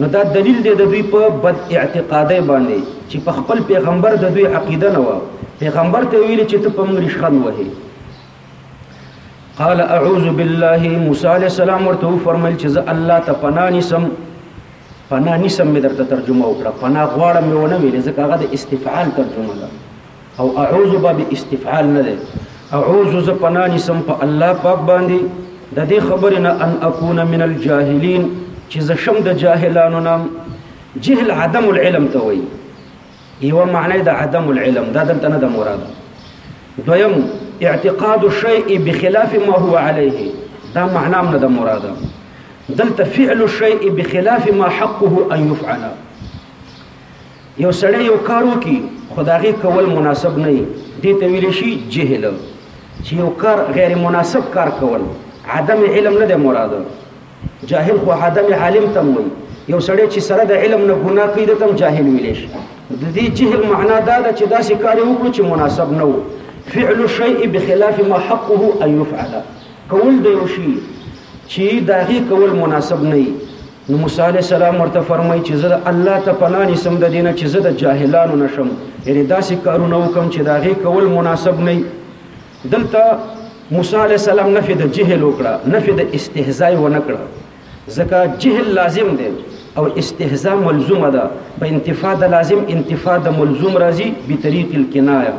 نو دا دلیل دی د دوی په بد اعتقادۍ باندې چې په خپل پیغمبر د دوی عقیده نه وه پیغمبر ته ویلي چې ته په موږ ریشخند وهې قال اعوذ بالله موسی علیه السلام ورته وفرمایل چې زه الله ته پناه نیسم پناه نیسم مې درته ترجمه وکړه پناه غواړم مې ونه ویلې ځکه هغه د استفعال ترجمه ده او اعوذ باب استفعال نه دی اعوذ ز پنا نسم په الله پاک باندې د دې خبرې نه ان اكون من الجاهلین چې ز شم د جاهلانو نام جهل عدم العلم ته وایي یو معنی د عدم العلم دا دلته نه د مراد دویم اعتقاد الشيء بخلاف ما هو عليه دا معنا نه د مراد دلته فعل الشيء بخلاف ما حقه ان يفعل یو سړی یو کار وکړي خو د هغې کول مناسب نه وي دې ته ویلی شي جهل چې یو کار غیر مناسب کار کول عدم علم نه دی مراد جاهل خو عدم عالم تم وي یو سړی چې سره د علم نه ګناه کوي د تم جاهل ویلی شي د دې جهل معنا دا ده چې داسې کار وکړو چې مناسب نه وو فعل الشيء بخلاف ما حقه ان يفعل کول د یو شي چې دا غي کول مناسب نه نو موسی علیه السلام ورته فرمایي چې زه د الله ته پناه نیسم د دې نه چې زه د جاهلانو نه شم یعنې داسې کارونه وکړم چې د هغې کول مناسب نه دلته موسی علی السلام نفي د جهل وکړه نفي د استهزاء و نه کړه ځکه جهل لازم دی او استهزاء ملزومه ده په انتفاع د لازم انتفاع د ملزوم راځي بطریق الکنایه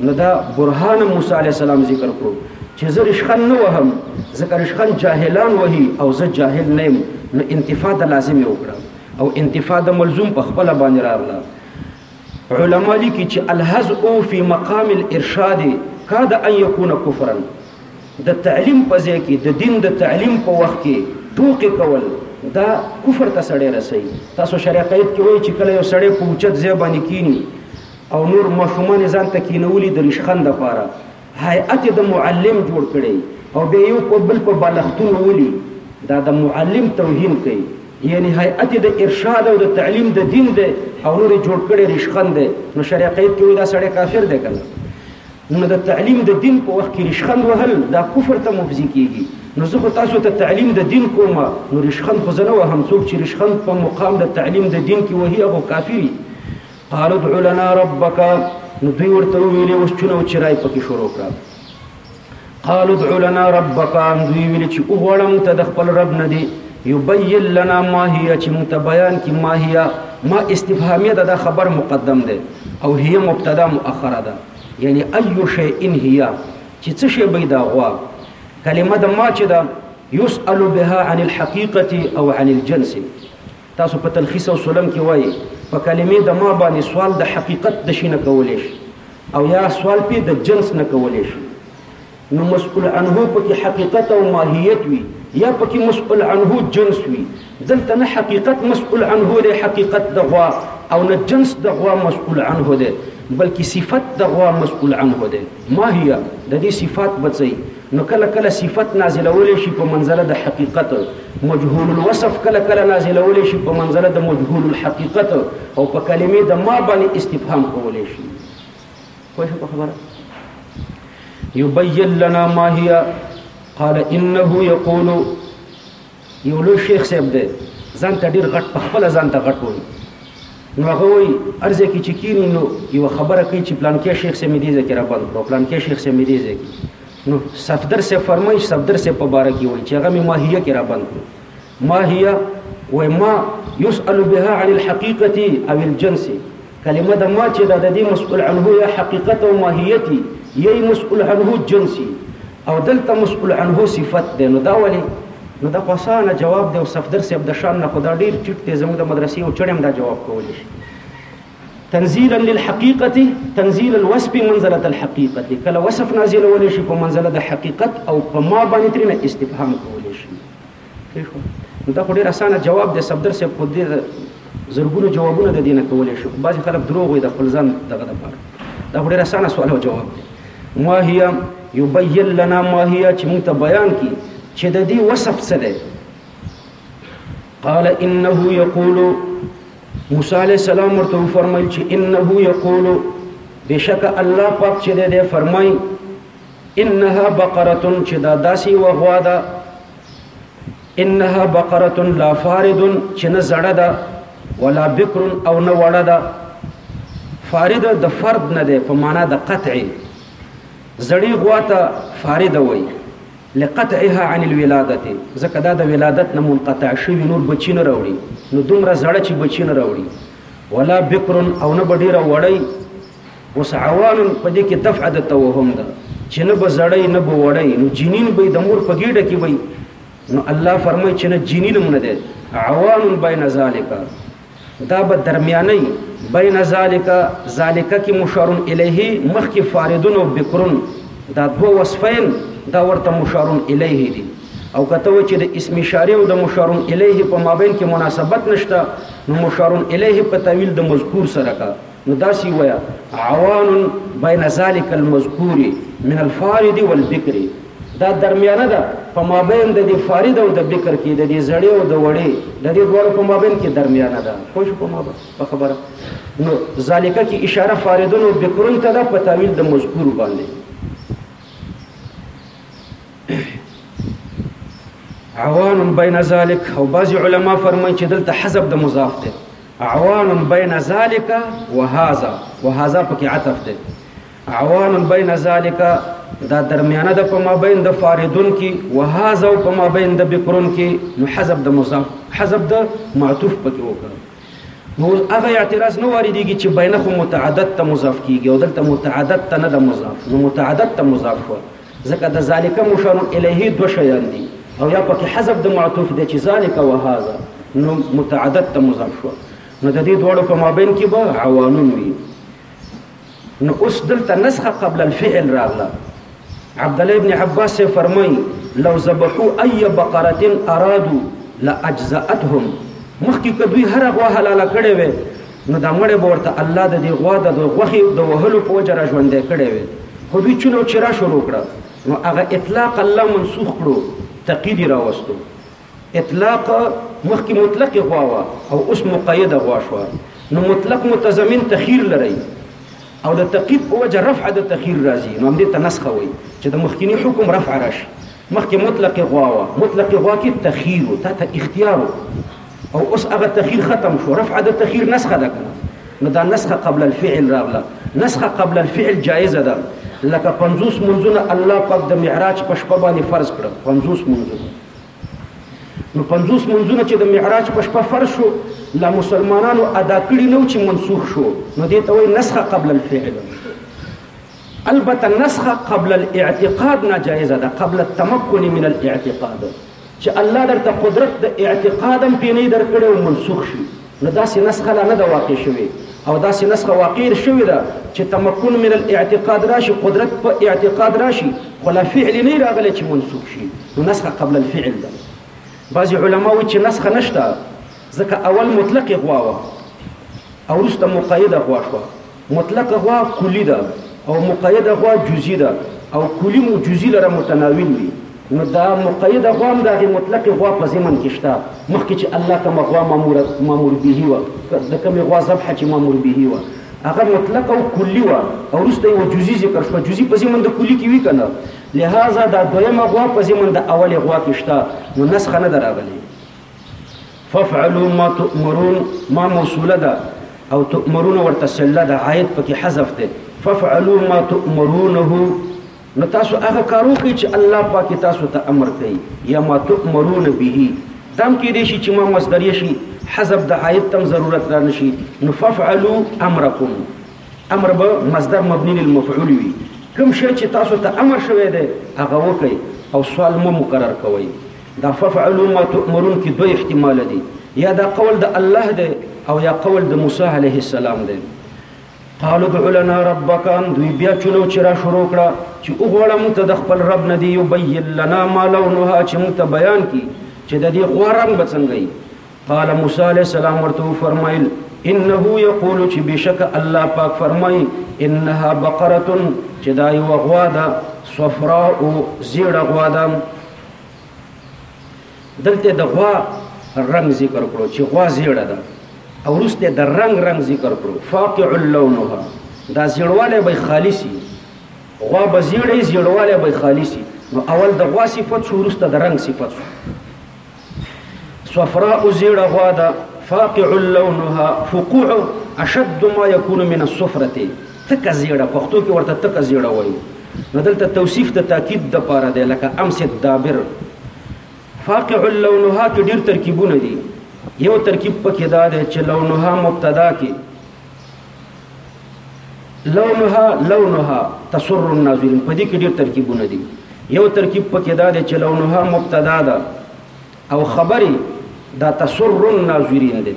نو دا برهان موسی علی السلام ذکر کړو چې زه رشخن نه وهم ځکه رشخن جاهلان وهي او زه جاهل نه یم نو انتفاع د لازم وکړه او انتفاع د ملزوم په خپل باندې راغله علما لیکي چې الهزء فی مقام الارشاد کاد ان یکون کفرا د تعلیم په ځای کې د دین د تعلیم په وخت کې ټوکې کول دا کفر ته سړی رسي تاسو شریعت کې وایي چې کله یو سړی په اوچت ځای باندې کینی او نور ماشومان یې ځان ته کینولي د ریشخند لپاره هیئت یې د معلم جوړ کړی او بیا یو په بل په بالښتونو ولي دا د معلم توهین کوي یعنی هیئت د ارشاد او د تعلیم د دین دی او نور یې جوړ کړی ریشخند دی نو شرع قید کې وایي دا سړی کافر دی که نه نو د تعلیم د دین په وخت کې ریشخند وهل دا کفر ته مفضي کیږي نو زه خو تاسو ته تعلیم د دین کوم نو ریشخند خو زه نه وهم څوک چې ریشخند په مقام د تعلیم د دین کې وهي هغه کافري قالوا ادع لنا ربک نو دوی ورته ویلې اوس چونه او چرای پکې شروع کړه قالوا ادع لنا ربک ان دوی ویلې چې او غواړه مونږ ته د خپل رب نه دی یبین لنا ما هي چې مونږ ته بیان کی ما هي ما استفهامیه ده دا خبر مقدم ده او هي مبتدا مؤخره ده یعنی ایو شیء ان هي چې څه شی به دا غوا کلمه د ما چې ده یسأل بها عن الحقیقه او عن الجنس تاسو په تلخیص او سلم کې وایې په کلمې د ما باندې سوال د حقیقت د شي نه کولې شي او یا سوال پې د جنس نه کولې شي نو مسئول عنه په کې حقیقت او ماهیت وي یا په کې مسئول عنه جنس وي دلته نه حقیقت مسئول عنه دی حقیقت د غوا او نه جنس د غوا مسئول عنه دی بلکې صفت د غوا مسئول عنه دی ماهیه د دې صفات بڅي نو کله کله صفت نازلولی شي په منزله د حقیقت، مجهول الوصف کله کله نازلولی شي په منزله د مجهول الحقیقت او په کلمې د ما باندې استفهام کولی شي. پوه شو په خبره؟ یبین لنا ما هي قال انه یقول یو لوی شیخ صاحب دی ځان ته ډیر غټ په خپل ځان ته غټ وایي نو هغه وایي هر ځای کې چې کینی نو یو خبره کوي چې پلانکی شیخ صاحب مې دې ځای کې را بند کړو پلانکی شیخ صاحب مې دې ځای کې نو صفدر صاحب فرمایي صفدر صاحب په باره کې وایي چې هغه مې ماهیه کې را بند کړو ماهیه وایي ما یسأل بها عن الحقیقة او الجنس کلمه د ما چې د دې مسئول عنه یا حقیقت او ماهیتی یی مسئول عنه جنسی او دلته مسئول عنه صفت دی نو دا ولی نو دا خو اسانه جواب دی او صفدر صاحب د شان نه خدا ډیر ټیټ دی زموږ د مدرسې او چړم دا جواب کولی شي تنزيلا للحقيقه تنزيل الوصف منزله الحقيقه کله وصف نازل ولې شي په منزله د حقیقت او په ما باندې ترنه استفهام کولی شي کېښود نو دا خو ډېر اسانه جواب دی صفدر صاحب خو دې زرګونو جوابونه د دې نه کولی شو خو بعضې خلک دروغ وایي د خپل ځان دغه دپاره دا خو ډېر اسانه سوال او جواب دی ما هي یبین لنا ما هي چې موږ ته بیان کړي چې د دې وصف څه دی قال انه یقول موسی علی السلام ورته فرمایل چې انه یقول بشک الله پاک چې دې فرمای انها بقره چې دا داسي وغوا ده انها بقره لا فارد چې نه زړه ده ولا بکر او نه وړه ده فارد د فرد نه ده په معنا د قطع زړی غواته فارد وای لقطعها عن الولاده زکه دا د ولادت نه منقطع شوی نور بچی نه راوړي نو دومره زړه چې بچی نه راوړي ولا بکر او نه بډیره وړی اوس عوان په دې کې دفعه د توهم ده چې نه به زړی نه به وړی نو جنین به د مور په ګیډه کې وي نو الله فرمایي چې نه جنین هم نه ده عوان بین ذالک دا به درمیاني بین ذالک ذالک کې مشار الیه مخکې فاردون او بکرون دا دوه وصفین دا ورته مشار الیه دي او کته و چې د اسم اشاره او د مشار الیه په مابین کې مناسبت نشته نو مشار الیه په تعویل د مذکور سره کا نو داسي ويا عوان بين ذلك المذكور من الفارد والبكر دا درمیانه ده په مابین د دې فارد او د بکر کې د دې زړې او د وړې د دې دوړو په مابین کې درمیانه ده خو شو په مابین په خبره نو ذالکه کې اشاره فاردون او بکرون ته ده په تعویل د مذکور باندې عوان بین ذالک او بعض علما فرمایي چې دلته حذف د مضاف ده اعوان بین ذالک وهذا وهذا پکې عطف دی اعوان بین ذالک دا درمیانه د په مابین د فاردون کې وهذا په مابین د بکرون کې نو حذف د مضاف حذف د معطوف پکې وکړه نو هغه اعتراض نه واردېږي چې بینه خو متعدد ته مضاف کیږي او دلته متعدد ته نه د مضاف نو متعدد ته مضاف وه ځکه د ذالک مشار الیه دوه شیان دي او یا پکې حذف د معطوف دی چې ذالک و هذا نو متعدد ته مضاف شو نو د دې دواړو په مابین کې به عوانون وي نو اوس دلته نسخه قبل الفعل راغله عبد الله ابن عباس فرمایي لو ذبحوا اي بقره ارادوا لاجزاتهم مخکې کدوی هر غوا حلاله کړې وي نو دا مړی به ورته الله د دې غوا د غوښې د وهلو په وجه را ژوندی کړی وی خو دوی چون او چرا شروع کړه نو هغه اطلاق الله منسوخ کړو تقید یې راوستو اطلاق مخکې مطلق غوا وه او اوس مقیده غوا شوه نو مطلق متضمن تخیر لرئ او د تقید په وجه رفع د تخیر راځي نو همدې ته نسخه وایي چې د مخکیني حکم رفع راشي مخکې مطلقه غوا وه، مطلقه غوا کې تخیر و، تا ته اختیار و او اوس هغه تخیر ختم شو، رفع د تخیر نسخه ده کنه؟ نو دا نسخه قبل الفعل راغله، نسخه قبل الفعل جائزه ده، لکه پنځوس لمونځونه الله پاک د معراج په شپه باندې فرض کړل، پنځوس لمونځونه، نو پنځوس لمونځونه چې د معراج په شپه فرض شو، لا مسلمانانو ادا کړي نه وو چې منسوخ شو، نو دې ته وایي نسخه قبل الفعل. البته نسخ قبل الاعتقاد ناجائزه ده قبل التمکن من الاعتقاد چې الله درته قدرت د اعتقاد هم پې نه درکړی او منسوخ شي نو داسې نسخه لا نه ده واقع شوې او داسې نسخه واقع شوې ده چې تمکن من الاعتقاد راشي قدرت په اعتقاد راشي خو لا فعل نه راغلی چې منسوخ شي نو نسخه قبل الفعل ده بعضې علما وایي چې نسخه نشته ځکه اول مطلق غوا وه او وروسته مقیده غوا شوه مطلقه غوا کلی ده او مقیده غوا جزی ده او کلی مو جزی لره متناول وی نو دا مقیده غوا هم د هغې مطلقې غوا په ضمن کې شته مخکې چې الله کومه غوا مامور مامور به وه د کومې غوا ذبحه چې مامور به وه هغه مطلقه او کلی وه او وروسته یې و جزی ذکر شوه جزی په ضمن د کلی کې وي که نه لهذا دا دویمه غوا په ضمن د اولې غوا کې شته نو نسخه نه ده راغلې فافعلوا ما تؤمرون ما موصوله ده او تؤمرون ورته صله ده عاید پکې حذف ده فافعلوا ما تؤمرونه نو تاسو هغه کارو کوي چې الله پاک تاسو ته امر کوي یا ما تؤمرون به دام کې دي شي چې ما مصدر شي حذف د عاید تم ضرورت را نشي نو ففعلوا امرکم امر به مصدر مبني للمفعول وي کوم شی چې تاسو ته امر شوی دی هغه وکړئ او سوال مو مقرر کوئ دا ففعلوا ما تؤمرون کې دوه احتمال دي یا دا قول د الله دی او یا قول د موسی علیه السلام دی قالو دع لنا ربک دوی بیا چلو چې را شروع کړه چې وګوره موږ ته د خپل رب نه دی یبین لنا ما لونها چې موږ ته بیان کی چې د دې غوا رنګ به څنګه وي قال موسی علیه السلام ورته وفرمایل انه یقول چې بشک الله پاک فرمای انها بقره چې دا یو غوا ده صفراء زیړه غوا ده دلته د غوا رنګ ذکر کړو چې غوا زیړه ده او وروسته د رنګ رنګ ذکر کړو فاقع لونها دا زیړواله به خالصي غوا به زیړې زیړواله به خالصي نو اول د غوا صفت شو وروسته د رنګ صفت شو صفراء زیړه غوا ده فاقع لونها فقوع اشد ما يكون من الصفرة تکه زیړه، پښتو کې ورته تکه زیړه وایو، نو دلته توصیف د تاکید دپاره دی، لکه امس الدابر، فاقع لونها کې ډیر ترکیبونه دي، یو ترکیب پکې دا دی چې لونها مبتدا کې لونها لونها تسر الناظرین په دې کې ډیر ترکیبونه دي یو ترکیب پکې دا دی چې لونها مبتدا ده او خبرې دا تسر الناظرین دی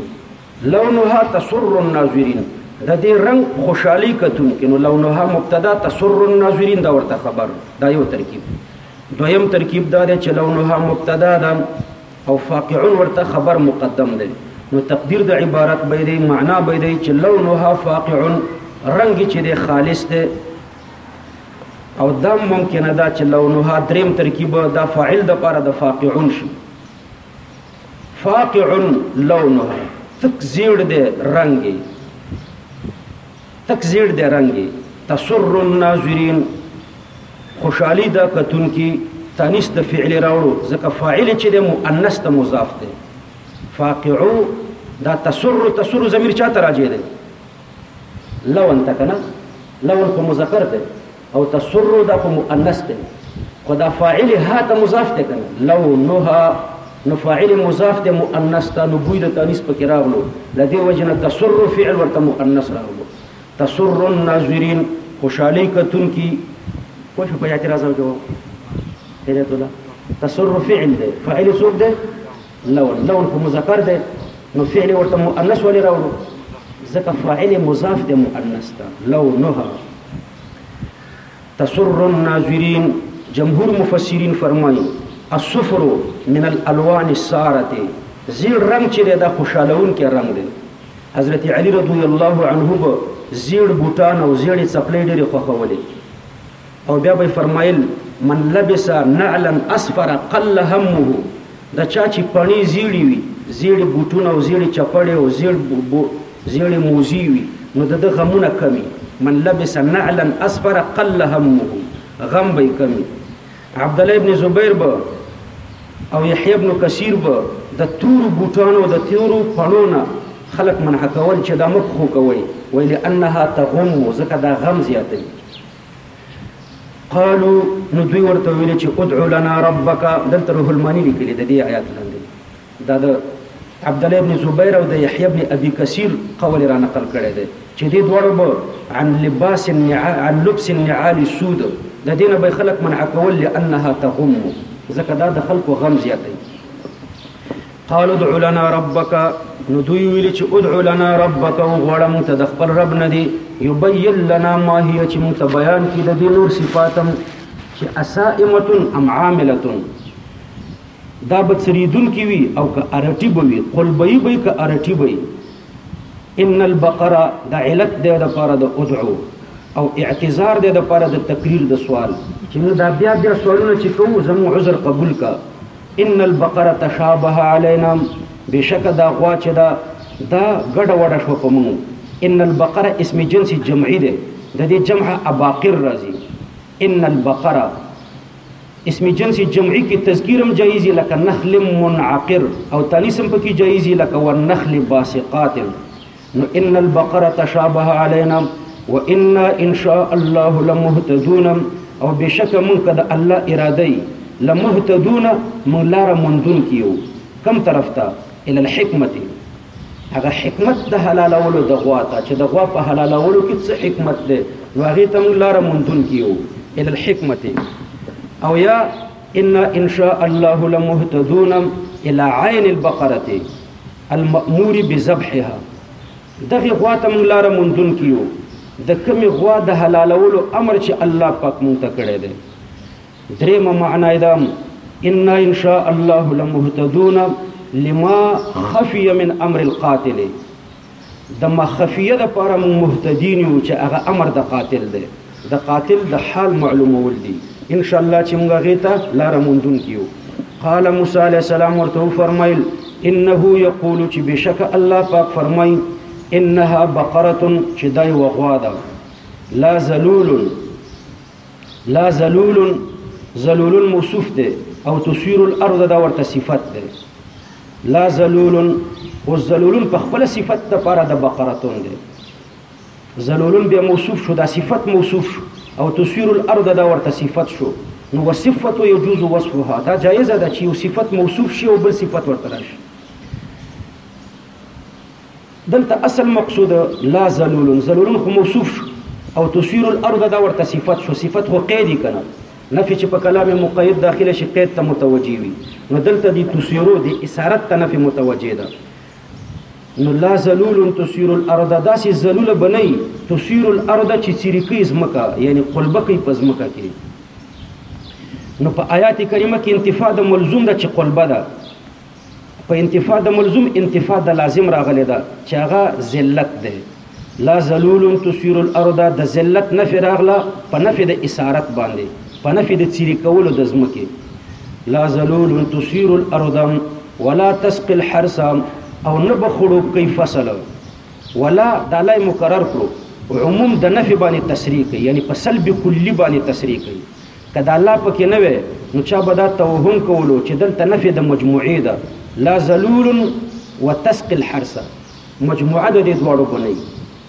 لونها تسر الناظرین د دې رنګ خوشحالي کتونکي نو لونها مبتدا تسر الناظرین دا ورته خبر دا یو ترکیب دویم ترکیب دا دی چې لونها مبتدا ده او فاقع ورته خبر مقدم دی نو تقدیر د عبارت به دی معنا به دی چې لونها فاقع رنگ چې دی خالص دی او دا ممکنه ده چې لونها دریم ترکیب دا فاعل د پاره د فاقعون شي فاقع لونه تک زیړ دی رنگ یې تک زیړ دی رنگ یې تسر الناظرین خوشحالی دا کتون کی تانیس د فعل راوړو ځکه فاعل چې د مؤنث ته مضاف دی فاقعو دا تسر تسر ضمیر چاته راځي دی لون تکنه لون خو مذکر دی او تسر دا په مؤنث دی خو دا فاعل ها ته مضاف دی کنه لونها نو فاعل مضاف دی مؤنث ته نو بوی د تانیث پکې راغلو لدی وجنه تسر فعل ورته مؤنث راغلو تسر الناظرین خوشحالی کتون کی پوه شو په اعتراض او جواب هدایت الله تسر فعل دی فاعل څوک دی لون لون خو مذکر دی نو فعل ورته مؤنث ولې راوړو ځکه فاعل مضاف دی مؤنث ته لونها تسر الناظرین جمهور مفسرین فرمایي الصفر من الالوان السارته زیړ رنگ چې دا خوشالون کې رنگ دی حضرت علی رضی الله عنه به زیړ بوټان او زیړې څپلې ډېرې خوښولې او بیا به فرمایل من لبس نعلا اسفر قل همه د چا چې پڼې زیړې وي زیړې بوټونه او زیړې چپړې او زیړ زیړې موزي وي نو د د غمونه کمی من لبس نعلا اسفر قل همه غم به کمی عبد الله ابن زبیر به او یحیی ابن کثیر به د تور بوټانو د تور پړونه خلق منع کول چې دا مکه خو کوي ویل انها تغم زکه دا غم زیاتوي قالو نو دوی ورته ویل چې ادعو لنا ربک دلته روح المانی لیکلی د دې آیات لاندې دا د عبد الله ابن زبیر او د یحیی ابن ابي کثیر قول را نقل کړی دی چې دې دواړو به عن لباس النعال عن لبس النعال السود د دینه به خلق منع کول لانها تغم زکه دا د خلکو غم زیاتوي قالوا ادع لنا ربك نو دوی ویل چې ادع لنا ربك او غواړه مونږ ته د خپل رب نه دی یبین لنا ما هي چې مونږ ته بیان کړي د دې نور صفاتم چې اسائمه ام عامله دا به سریدون کی وی او که ارټی به وی قلبی به که ارټی به ان البقره د علت د لپاره د ادعو او اعتذار د لپاره د تقریر د سوال چې نو دا بیا بیا سوالونه چې کوو زمو عذر قبول کا ان البقره تشابه علینا بېشکه دا غوا چې ده دا ګډه وډه شوه په موږ ان البقره اسم جنس جمعي دی د دې جمع اباقر راځي ان البقره اسم جنس جمعي کې تذکیرم جایزي لکه نخل منعقر او تانیسم پکې جایزي لکه والنخل باسقات نو ان البقره تشابه علينا وانا ان شاء الله لمهتدون او بشک مونږ کده الله اراده لمهتدون مونږ لار مندون کیو کم طرف ته ال الحکمت هغه حکمت د حلالولو د غوا ته چې د غوا په حلالولو کې څه حکمت ده نو هغه ته مونږ لار مندون کیو ال الحکمت او یا ان ان شاء الله لمهتدون الى عين البقره المأمور بذبحها دغه غوا ته موږ لار موندون کیو د کمی غوا د حلالولو امر چې الله پاک مونږ ته کړی دی درېم معنی دا ان ان شاء الله لمهتدون لما خفي من امر القاتل د مخفیه د پاره مونږ مهتدین یو چې هغه امر د قاتل دی د قاتل د حال معلومول دي ان شاء الله چې موږ هغه ته لار موندون کیو قال موسی علیہ السلام ورته فرمایل انه یقول چې بشک الله پاک فرمای انها بقره چې دای وغوا ده لا ذلول لا ذلول ذلول موصوف ده او تسير الارض دا ورته صفت ده لا ذلول او ذلول په خپل صفت لپاره د بقره تون ده ذلول بیا موصوف شو دا صفت موصوف شو او تسیر الارض دا ورته صفت شو نو وصفت یجوز وصفها دا جایز ده چې یو صفت موصوف شي او بل صفت ورته راشي دلته اصل مقصود لا ذلول ذلول خو موصوف شو او تسیر الارض دا ورته صفت شو صفت خو قیدی کنه نفي چې په کلام مقید داخله شي قید ته متوجي وي نو دلته د تسیرو د اسارت ته نفي متوجي ده نو لا ذلول تسير الارض داسې ذلول بنئ تسير الارض چې چیرکی زمکا یعنی قلبه کوي په زمکا کې نو په آیات کریمه کې انتفاع د ملزوم د چې قلبه ده په انتفاع د ملزوم انتفاع د لازم راغلی ده چې هغه ذلت ده لا ذلول تثیر الارض د ذلت نفی راغله په نفی د اسارت باندې په نفی د چیرې کولو د ځمکې لا ذلول تثیر الارض ولا تسقي الحرث او نه بخړو کوي فصل ولا د لای مکرر کړو عموم د نفي باندې تسریع کوي یعنی په سلب کلی باندې تسریع کوي کدا الله پکې نه وي نو چا به دا توهم کولو چې دلته نفي د مجموعې ده لا ذلول وتسقي الحرث مجموعه ده دې دواړو بنۍ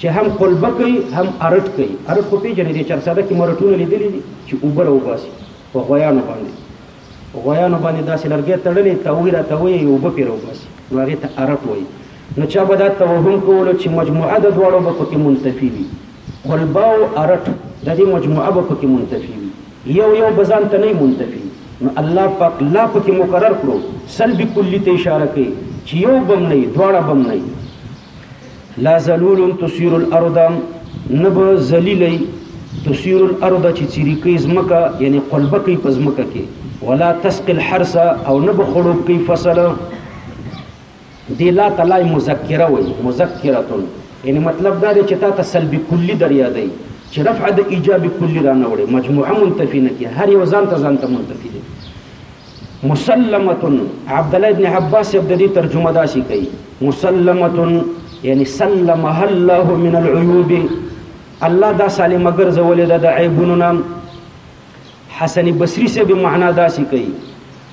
چې هم قلبه کوي هم ارټ کوي ارټ خو پېژنئ دې چارسده کې مو ارټونه ليدلي دي چې اوبه راوباسي په غويانو باندې غويانو باندې داسې لرګی تړلی تاوی را تاوی یې اوبه پرې راوباسي نو هغې ته ارټ وایي نو چا به دا توهم کولو چې مجموعه د دواړو به پکې منتفي وي قلبه او ارټ د دې مجموعه به پکې منتفي وي یو یو به ځان ته نۍ منتفی نو الله پاک لا پکې مکرر کړو سلب کلی ته اشاره کوي چې یو بم نۍ دواړه بم نۍ لا ذلول تسیر الارض نب ذلیلی تسیر الارض چې چیرې کوي زمکه یعنی قلبه کوي په زمکه کې ولا تسقل حرسا او نب خړوب کوي فصل دې لا ته لای مذکره وایي، مذکرة، یعنې مطلب دا دی چې تا ته سلب کلي در یادوي چې رفع د ایجاب کلي را نه وړې، مجموعه منتفي نه کړې، هر یو ځان ته ځان ته منتفي دی. مسلمة، عبدالله ابن عباس صاحب د دې ترجمه داسې کوي، مسلمة، یعنې سلمها الله من العیوب، الله دا سالمه ګرځولې ده د عیبونو نه. حسن بصري صاحب معنا داسې کوي.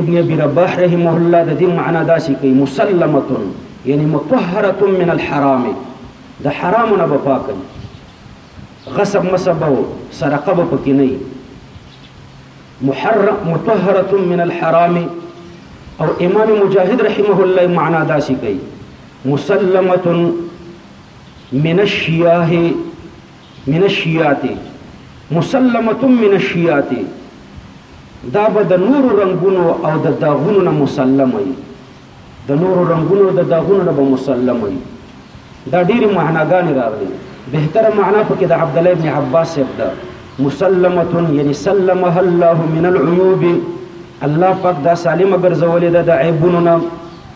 ابن ابی رباح رحمه الله د دې معنا داسې کوي مسلمه یعنی مطهره من الحرام د حرام نه به پاکه غصب مسب او سرقه به پکې نه وي محرم مطهره من الحرام او امام مجاهد رحمه الله معنا داسې کوي مسلمه من الشياه من الشیات مسلمة من الشیات دا به د نورو رنګونو او د داغونو نه مسلم وي د نورو رنګونو او د داغونو نه به مسلم وي دا ډېرې معناګانې راغلي بهتره معنا پکې د عبد الله ابن عباس صاحب ده مسلمه یعنی سلمها الله من العيوب الله پاک دا سالمه ګرځولې ده د عیبونو نه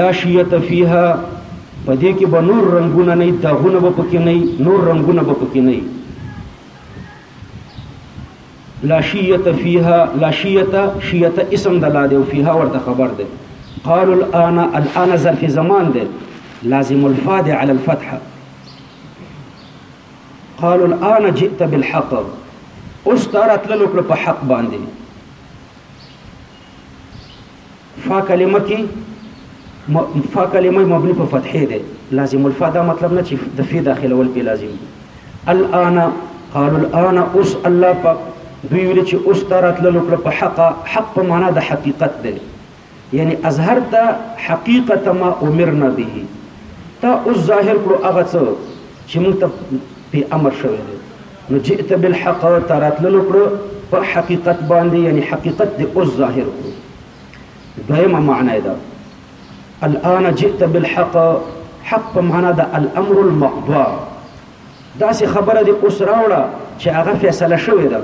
لا شیت فیها په دې کې به نور رنګونه نه داغونه به پکې نه نور رنگونه به پکې نه لا شیت فیها لا شیت شیت اسم د لا دی او فیها ورته خبر دی قال الان الان ظرف زمان دی لازم الفاد على الفتح قال الان جئت بالحق اوس تارت لکه په حق باندې فا کلمه کی م... فا کلمه مبنی په فتحې ده لازم الفا دا مطلب نه چې د فی داخلول په لازم دي الان قالوا الان اوس الله پاک دوی ویل چې اوس دا راتلل وکړه په حق حق په معنا د حقیقت دی یعنی اظهر ته حقیقت ما امرنا به تا اوس ظاهر کړو هغه څه چې موږ ته په امر شوی دی نو جئت بالحق تراتلل کړو په حقیقت باندې یعنی حقیقت دې اوس ظاهر کړو دویمه معنی ده الان جئت بالحق حق په معنا د الامر المقضى دا سه خبره دی اوس راوړه چې هغه فیصله شوې ده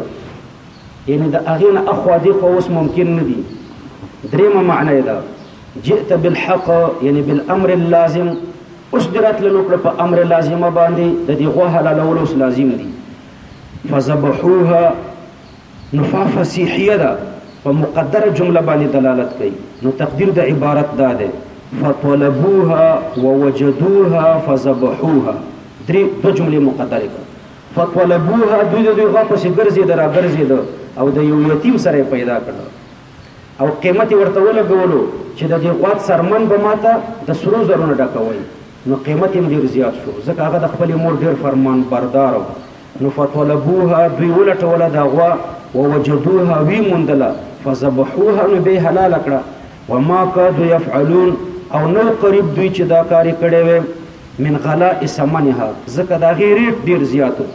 یعنی د هغه نه اخوا دی خو اوس ممکن نه دی دریمه معنی ده جئت بالحق یعنی بالامر اللازم اوس درات له لوکړه په امر لازمه باندې د دې غوه حلالول اوس لازم دي فذبحوها نو فا فصیحیه ده په مقدره جمله باندې دلالت کوي نو تقدیر د عبارت دا ده فطلبوها ووجدوها فذبحوها درې دو جملې مقدره کړه فطلبوها دوی د دوی غوا پسې ګرځېده را ګرځېده او د یو یتیم سره یې پیدا کړه او قیمت یې ورته ولګولو چې د دې غوا څرمن به ماته د سرو زرو نه ډکوئ نو قیمت یې هم ډېر زیات شو ځکه هغه د خپلې مور ډېر فرمان بردار و نو فطلبوها دوی ولټوله دا غوا ووجدوها وی موندله فذبحوها نو به حلال کړه وما کادو يفعلون او نو قریب دوی چې دا کاری کړي وي من غلا اسمنها زکه دا غیر ریټ ډیر زیاتو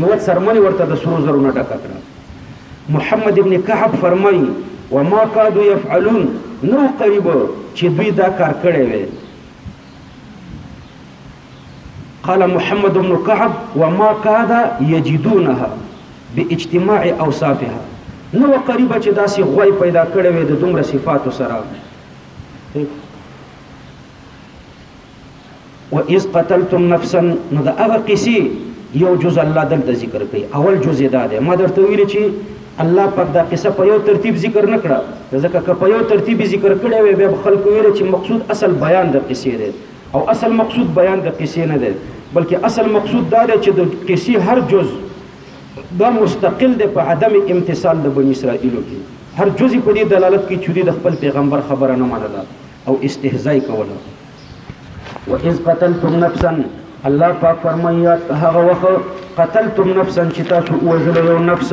یو څرمن ورته د سرو زرو نه ډک کړه محمد ابن کعب فرمایي وما کادو يفعلون نو قریب چې دوی دا کار کړي وي قال محمد بن کعب وما کاد یجدونها باجتماع اوصافها نه و قریبه چې داسې غوای پیدا کړی وي د دومره صفاتو سره و اذ قتلتم نفسا نو دا هغه قصې یو جز الله دلته ذکر کوي اول جز دا ده ما درته ویل چې الله پاک دا قصه په یو ترتیب ذکر نه کړه ځکه که په یو ترتیب ذکر کړي وي به خلکو ویل چې مقصود اصل بیان د قصې ده او اصل مقصود بیان د قصې نه دی بلکې اصل مقصود دا دی چې د قصې هر جز دا مستقل دی په عدم امتثال د بنی اسرائیلو کې هر جز په دې دلالت کوي چې دوی د خپل پیغمبر خبره نه منله او استهزاء کوله وَإِذْ قَتَلْتُمْ نَفْسًا الله پاک فرمایي هغه وخت قتلتم نفسا چې تاسو وژلو یو نفس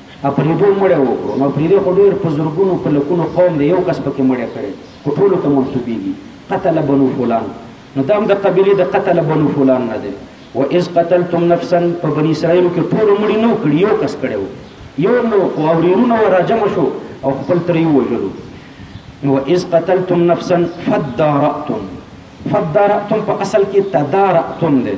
اپريدو مړی وکړو نو اپريدی خو ډير په زرګونو په لکونو قوم دی يو کس پکې مړی کړی خو ټولو ته منسوبيږي قتل بنو فلان نو دا هم د قبيلې د قتل بنو فلان نه دی و اذ قتلتم نفسا په بني اسرائيلو کې ټولو مړی نو کړی يو کس کړی و يو نو خو اوريرونه و راجمع شو او خپل ترې ووژلو نو و اذ قتلتم نفسا فدارأتم فدارأتم په اصل کې تدارأتم دی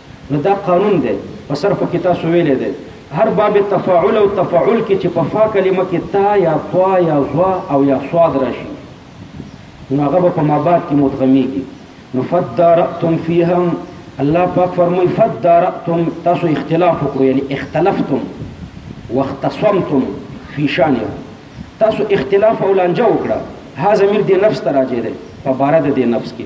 نو دا قانون دی په صرفو کې تاسو ویلی دی هر باب تفاعل او تفاعل کې چې په فا کلمه کې تا یا طا یا ظا او یا صاد راشي نو هغه به په مابعد کې مدغمیږي نو فدارتم فیهم الله پاک فرمای فدارتم تاسو اختلاف وکړو یعنی اختلفتم واختصمتم فی شانهم تاسو اختلاف او لانجه وکړه ها ضمیر د نفس ته راځي دی په بار د دې نفس کې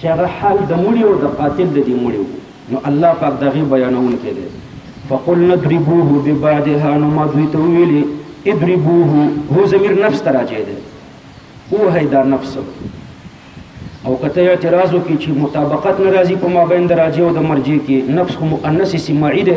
چې هغه حال د مړي او د قاتل د دې مړي وو، نو الله پاک د هغې بیانوونکی دی. فقلنا اضربوه ببعضها نو ما دوی ته وویلې، اضربوه، هو ضمیر نفس ته راجع دی، ووهئ دا نفس. او که ته اعتراض وکړې چې مطابقت نه راځي په مابین د راجع او د مرجع کې، نفس خو مؤنث سماعي دی،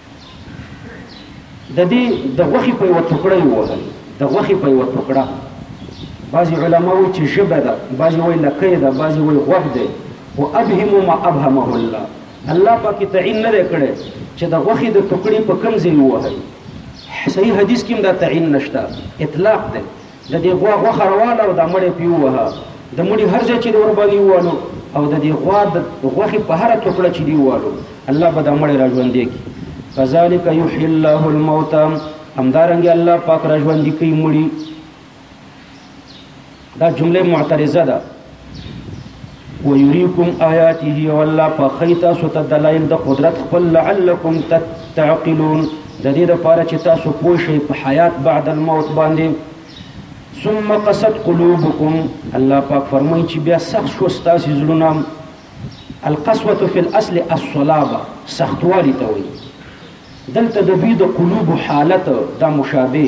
د دې د غوښې په یوه ټوکړه یې ووهل، د غوښې په یوه ټوکړه. بعضې علما وایي چې ژبه ده، بعضې وایي لکۍ ده، بعضې وایي غوږ دی، خو ابهم ما ابهمه الله، الله پاک یې تعین نه دی کړی چې د غوښې د ټوکړې په کوم ځای ووهل، صحیح حدیث کې هم دا تعین نشته، اطلاق دی. د دې غوا غوښه راواله او دا مړی پرې ووهه. د مړي هر ځای چې دی ورباندې ووالو او د دې غوا د غوښې په هره ټوکړه چې دی ووالو، الله به دا مړی راژوندی کړي. کذلک یحیی الله الموتی، همدارنګه الله پاک راژوندي کوي مړي. دا جمله معترضه ده. ويريكم آياته او الله په خيتا سو ته دلایل د قدرت خپل لعلکم تعقلون د دې لپاره چې تاسو پوه شئ په حیات بعد الموت باندې ثم قصد قلوبكم الله پاک فرمایي چې بیا سخت شو ستاسو زړونه القسوه فی الاصل الصلابه سختوالی ته وایي دلته د دوی د قلوب حالت دا مشابه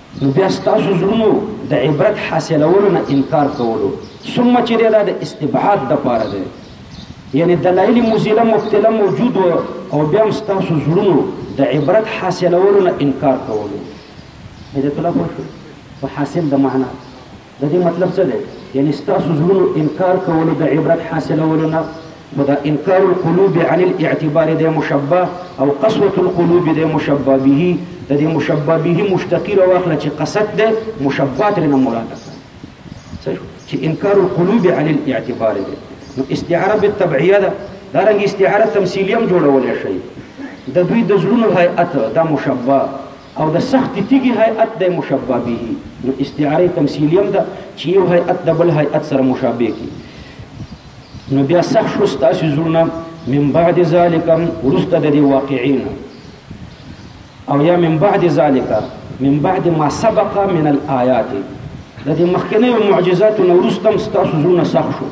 نو بیا ستاسو زړونو د عبرت حاصلولو نه انکار کولو ثم چې دی دا د استبعاد دپاره دی یعنې دلایل مزیله مبطله موجود وه او بیا هم ستاسو زړونو د عبرت حاصلولو نه انکار کولو هدایت الله پوه شوې په حاصل د معنا د دې مطلب څه دی؟ یعنې ستاسو زړونو انکار کولو د عبرت حاصلولو نه، خو دا انکار القلوب عن الاعتبار دی مشبه او قسوة القلوب دی مشبه به، د دې مشبه به مشتقي راواخله چې قسوت دی، مشبه ترېنه مراد کړه. څه شو؟ چې انکار القلوب عن الاعتبار دی، نو استعاره بالتبعیه ده، دارنګه استعاره تمثیلیه هم جوړولی شئ، د دوی د زړونو هیئت دا مشبه، او د سختې تیږې هیئت دی مشبه به نو استعاره تمثیلیه هم ده چې یو هیئت د بل هیئت سره مشابه کی نو بیا سخت شو ستاسو زړونه من بعد ذالک ورسته د دې واقعین او یا من بعد ذالک من بعد ما سبق من الآیات د دې مخکنیو معجزاتو نه وروسته هم ستاسو زړونه سخت شو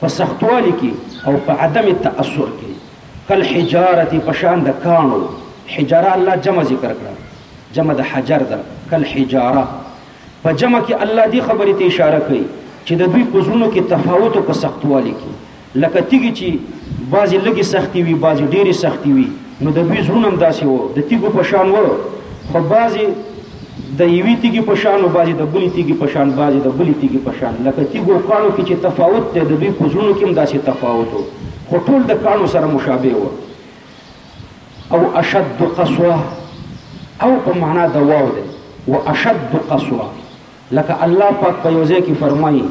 په سختوالي کې او په عدم تأثر کې کل حجارت په شان د کانو حجاره الله جمع ذکر کړه جمع د حجر ده کل حجاره په جمع کې الله دی خبرې ته اشاره کوي چې د دوی په زړونو کې تفاوت او په سختوالي کې لکه تیږي چې بعضې لږې سختې وي بعضې ډېرې سختې وي نو د دوی زړونه هم داسې وو د تیږو په شان وو خو بعضې د یوی تیږی په شان او بعضی د بلی تیږی په شان بعضی د بلی تیږی په شان لکه تیږو او کاڼو کی چی تفاوت دی د دوی په زړونو کی هم داسی تفاوت وو خو ټول د کاڼو سره مشابه وه او اشد قسوه او په معنا د واو دی و اشد قسوه لکه الله پاک په یو ځای کی فرمایي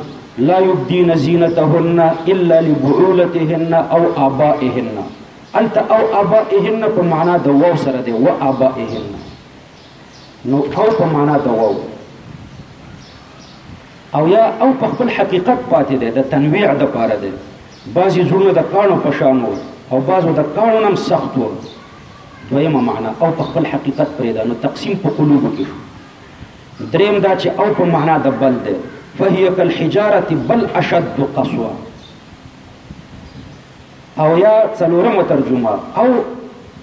لا یبدین زینتهن الا لبعولتهن او آبائهن الته او آبائهن په معنا د واو سره دی و آبائهن نو او په معنا د واو او یا او په خپل حقیقت پاتې دی د تنویع د پاره دی بعضی زړونه د کانو په شان وو او بعضو د کانو نم سخت وو دویمه معنا او په خپل حقیقت پرې ده نو تقسیم په قلوب کې شو دریم دا چې او په معنا د بل ده فهي کالحجاره بل اشد قسوه او یا څلورمه ترجمه او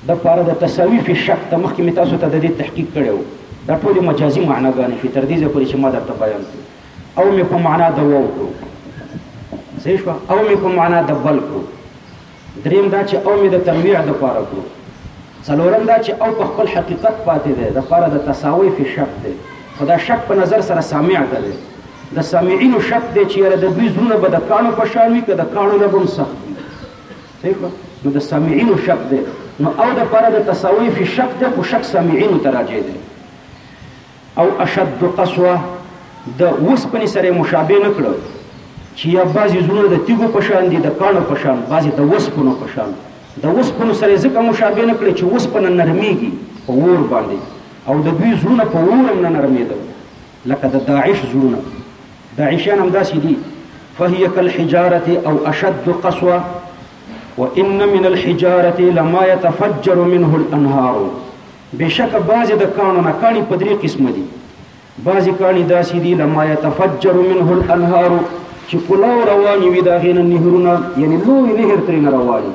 د پاره د تصاویف شک ته مخکې مې تاسو ته د دې تحقیق کړی و دا ټولې مجازي معناګانې شوې تر دې ځایه پورې چې ما درته بیان کړو او مې په معنا د وو کړو صحیح شوه او مې په معنا د بل کړو دریم دا چې او مې د تنویع د پاره کړو څلورم دا چې او په خپل حقیقت پاتې دی د پاره د تساوی فی شک دی خو دا شک په نظر سره سامع ته دی د سامعینو شک دی چې یاره د دوی زړونه به د کاڼو په شان وي که د کاڼو نه به هم سخت وي صحیح شوه نو د سامعینو شک دی نو او د پاره د تساوی فی شک دی خو شک سامعینو ته راجع دی او اشد قسوه د وسپنې سره مشابه نه کړو چې یا بعضې زړونه د تیږو په شان دي د کاڼو په شان بعضې د وسپنو په شان د وسپنو سره ځکه مشابه نه کړی چې وسپنه نرمیږي په اور باندې او د دوی زړونه په اور هم نه نرمېدل لکه د داعش زړونه، داعشیان همداسې دي، فهي کالحجارة او اشد قسوة وان من الحجارة لما يتفجر منه الانهار، بېشکه بعضې د کاڼو نه، کاڼي په درې قسمه دي، بعضې کاڼي داسې دي، لما يتفجر منه الانهار، چې کلاو روانې وي د هغې نه نهرونه، یعنې لوی نهر ترېنه روان وي،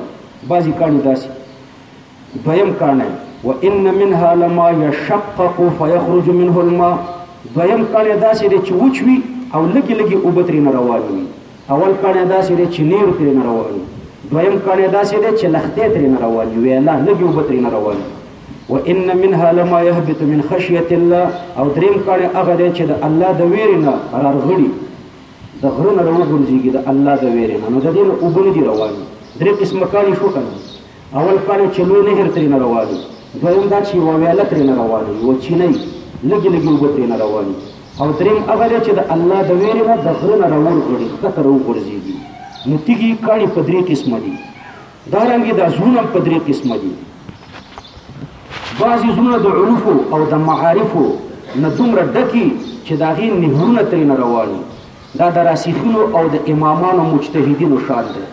بعضې کاڼي داسې. دویم کاڼی، وان منها لما یشقق فیخرج منه الماء، دویم کاڼی داسې دی چې وچ وي او لږې لږې اوبه ترېنه روانې وي، اول کاڼی داسې دی چې نېر ترېنه روان وي، دویم کاڼی داسې دی چې لختې ترېنه روانې وي، ویلا، لږې اوبه ترېنه روانې وي، وان منها لما یهبط من خشیة الله، او درېیم کاڼی هغه دی چې د الله د وېرې نه رارغړي، د غره نه راوغورځېږي د الله د وېرې نه، نو د دې نه اوبه نه دي روانې، درې قسمه کاڼي شو که نه؟ اول پړی چې لوی نهر ترېنه رواني، دویم دا چې یوه ویاله ترېنه رواني، یوه چینۍ، لږې لږې اوبه ترېنه رواني او درېیم هغه دی چې د الله د وېرې نه د غره نه راورغړي، ښکته راوغورځېږي. نو تیږې یې کاڼي په درې قسمه دي، دا رنګ یې دا زړونه هم په درې قسمه دي. بعضې زړونه د عرفو او د معارفو نه دومره ډکي چې د هغې نهرونه ترېنه رواني، دا د راسخینو او د امامانو مجتهدینو شان دی.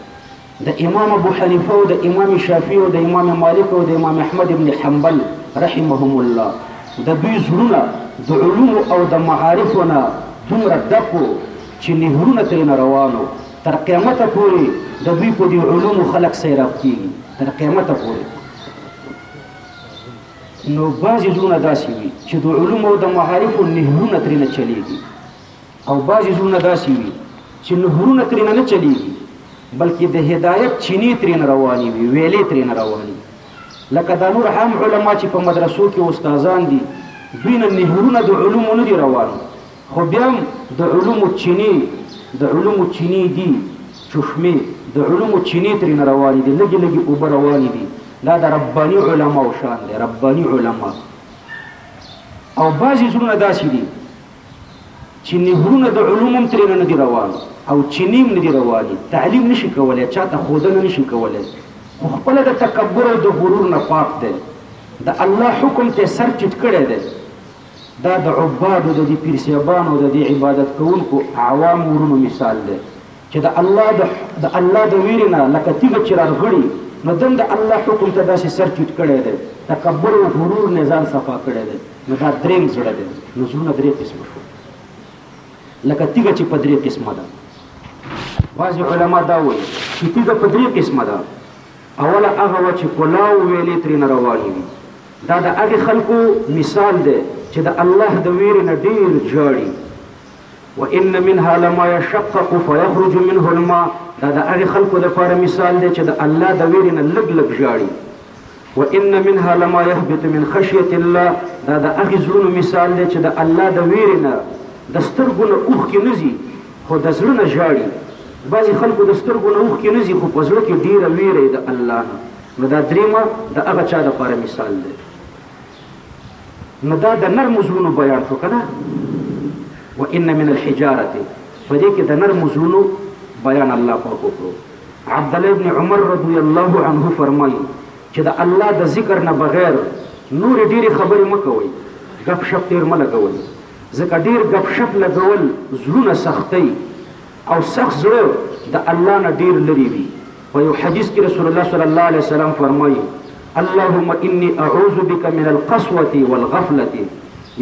د امام ابو حنیفه او د امام شافعي او د امام مالک او د امام احمد ابن حنبل رحمهم الله د دوی زړونه د علومو او د معارفو نه دومره ډک وو چې نهرونه ترېنه روان وو، تر قیامته پورې د دوی په دې علومو خلک سیراب کېږي، تر قیامته پورې. نو بعضې زړونه داسې وي چې د علومو او د معارفو نهرونه ترېنه چلېږي. او بعضې زړونه داسې وي چې نهرونه ترېنه نه چلېږي بلکې د هدایت چینې ترېنه روانې وي، ویلې ترېنه روانې وي. لکه دا نور عام علما چې په مدرسو کې استادان دي دوی نه نهرونه د علومو نه دي روان خو بیا هم د علومو چینې د علومو چینې دي، چشمې، د علومو چینې ترېنه روانې دي، لږې لږې اوبه روانې دي، دا د رباني علماوو شان دی، رباني علما. او بعضې زړونه داسې دي. چی نهرونه د علوم هم ترینه ندی روان او چینی هم ندی روانی تعلیم نشی کولای چاته ښودنه نشی کولای خو خپله د تکبر او د غرور نه پاک دی د الله حکم ته سر ټیټ کړی دی دا د عبادو د دی پیر صاحبانو د دی عبادت کوونکو عوام ورونو مثال دی چې د الله د د الله د ویرې نه لکه تیږه چې رارغړي نو دم د الله حکم ته داسې سر ټیټ کړی دی تکبر او غرور نه ځان صفا کړی دی نو دا دریم زړه دی نو زړونه درې قسمه شو لکه تیګه چې په درې قسمه ده بعضې علما دا وایي چې تیګه په درې قسمه ده اوله هغه وه چې کلاو ویلې ترې نه روانې وي دا د هغې خلکو مثال دی چې د الله د ویرې نه ډېر ژاړي وان منها لما يشقق فيخرج منه الماء دا د هغې خلکو لپاره مثال دی چې د الله د ویرې نه لږ لږ ژاړي و ان منها لما يهبط من خشية الله دا د هغه زړونو مثال دی چې د الله د ویرې نه د سترګو نه اوښکې نه ځي خو د زړه نه ژاړي بعضې خلکو د سترګو نه اوښکې نه ځي خو په زړه کې ډیره ویره یې د الله نه نو دا دریمه د هغه چا دپاره مثال دی نو دا د نرمو زړونو بیان شو کنه و ان من الحجاره په دې کې د نرمو زړونو بیان الله پاک وکړو عبد الله ابن عمر رضی الله عنه فرمایي چې د الله د ذکر نه بغیر نور ډېری خبرې مکوئ غف شپ ډېر ملګوئ ځکه ډېر غف شپ لګول زړونه سختي او سخت زړه د الله نه ډېر لري وي په یو حدیث کې رسول الله صلی الله علیه وسلم فرمایي اللهم انی اعوذ بک من القسوه والغفله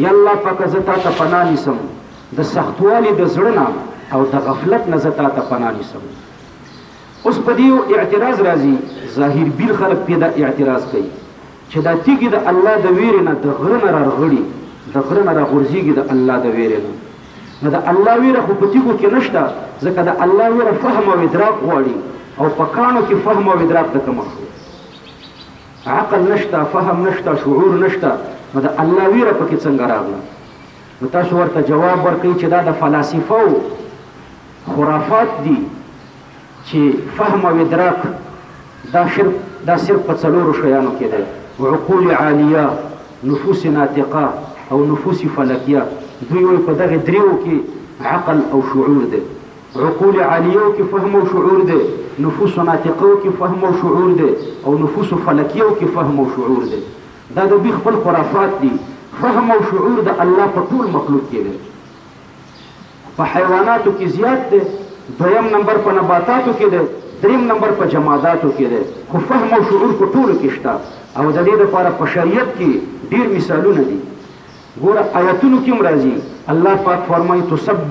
یا الله پاک زه تا ته پناه نیسم د سختوالي د زړه نه او د غفلت نه زه تا ته پناه نیسم اوس په دې اعتراض راځي ظاهر بیر خلک په دا اعتراض کوي چې دا تیګي د الله د ویرې نه د غره نه راغړي د غره نه راغورځيږي د الله د ویرې نه نو د الله وېره خو په تیږو کې نشته، ځکه د الله وېره فهم او ادراک غواړي او په کاڼو کې فهم او ادراک د کمښت دی. عقل نشته، فهم نشته، شعور نشته، نو د الله وېره په کې څنګه راغله؟ نو تاسو ورته جواب ورکوي چې دا د فلاسفه و خرافات دي. چي فهم او ادراک دا شرک دا صرف په څلورو شيانو کي دی، عقول عاليه، نفوس ناطقه او نفوس فلکيه، دوی وايي په دغه دريو کي عقل او شعور دی، عقول عاليو کي فهم او شعور دی، نفوس ناطقو کي فهم او شعور دی او نفوس فلکيو کي فهم او شعور دی، دا د دوی خپل خرافات دي، فهم او شعور د الله په ټول مخلوق کي دی. په حیواناتو کې زیات دی، دویم نمبر په نباتاتو کې دی، دریم نمبر په جماداتو کې دی، خو فهم او شعور په ټولو کې شته او د دې لپاره په شریعت کې ډېر مثالونه دي، ګوره آیتونو کې هم راځي، الله پاک فرمایي، تسبح.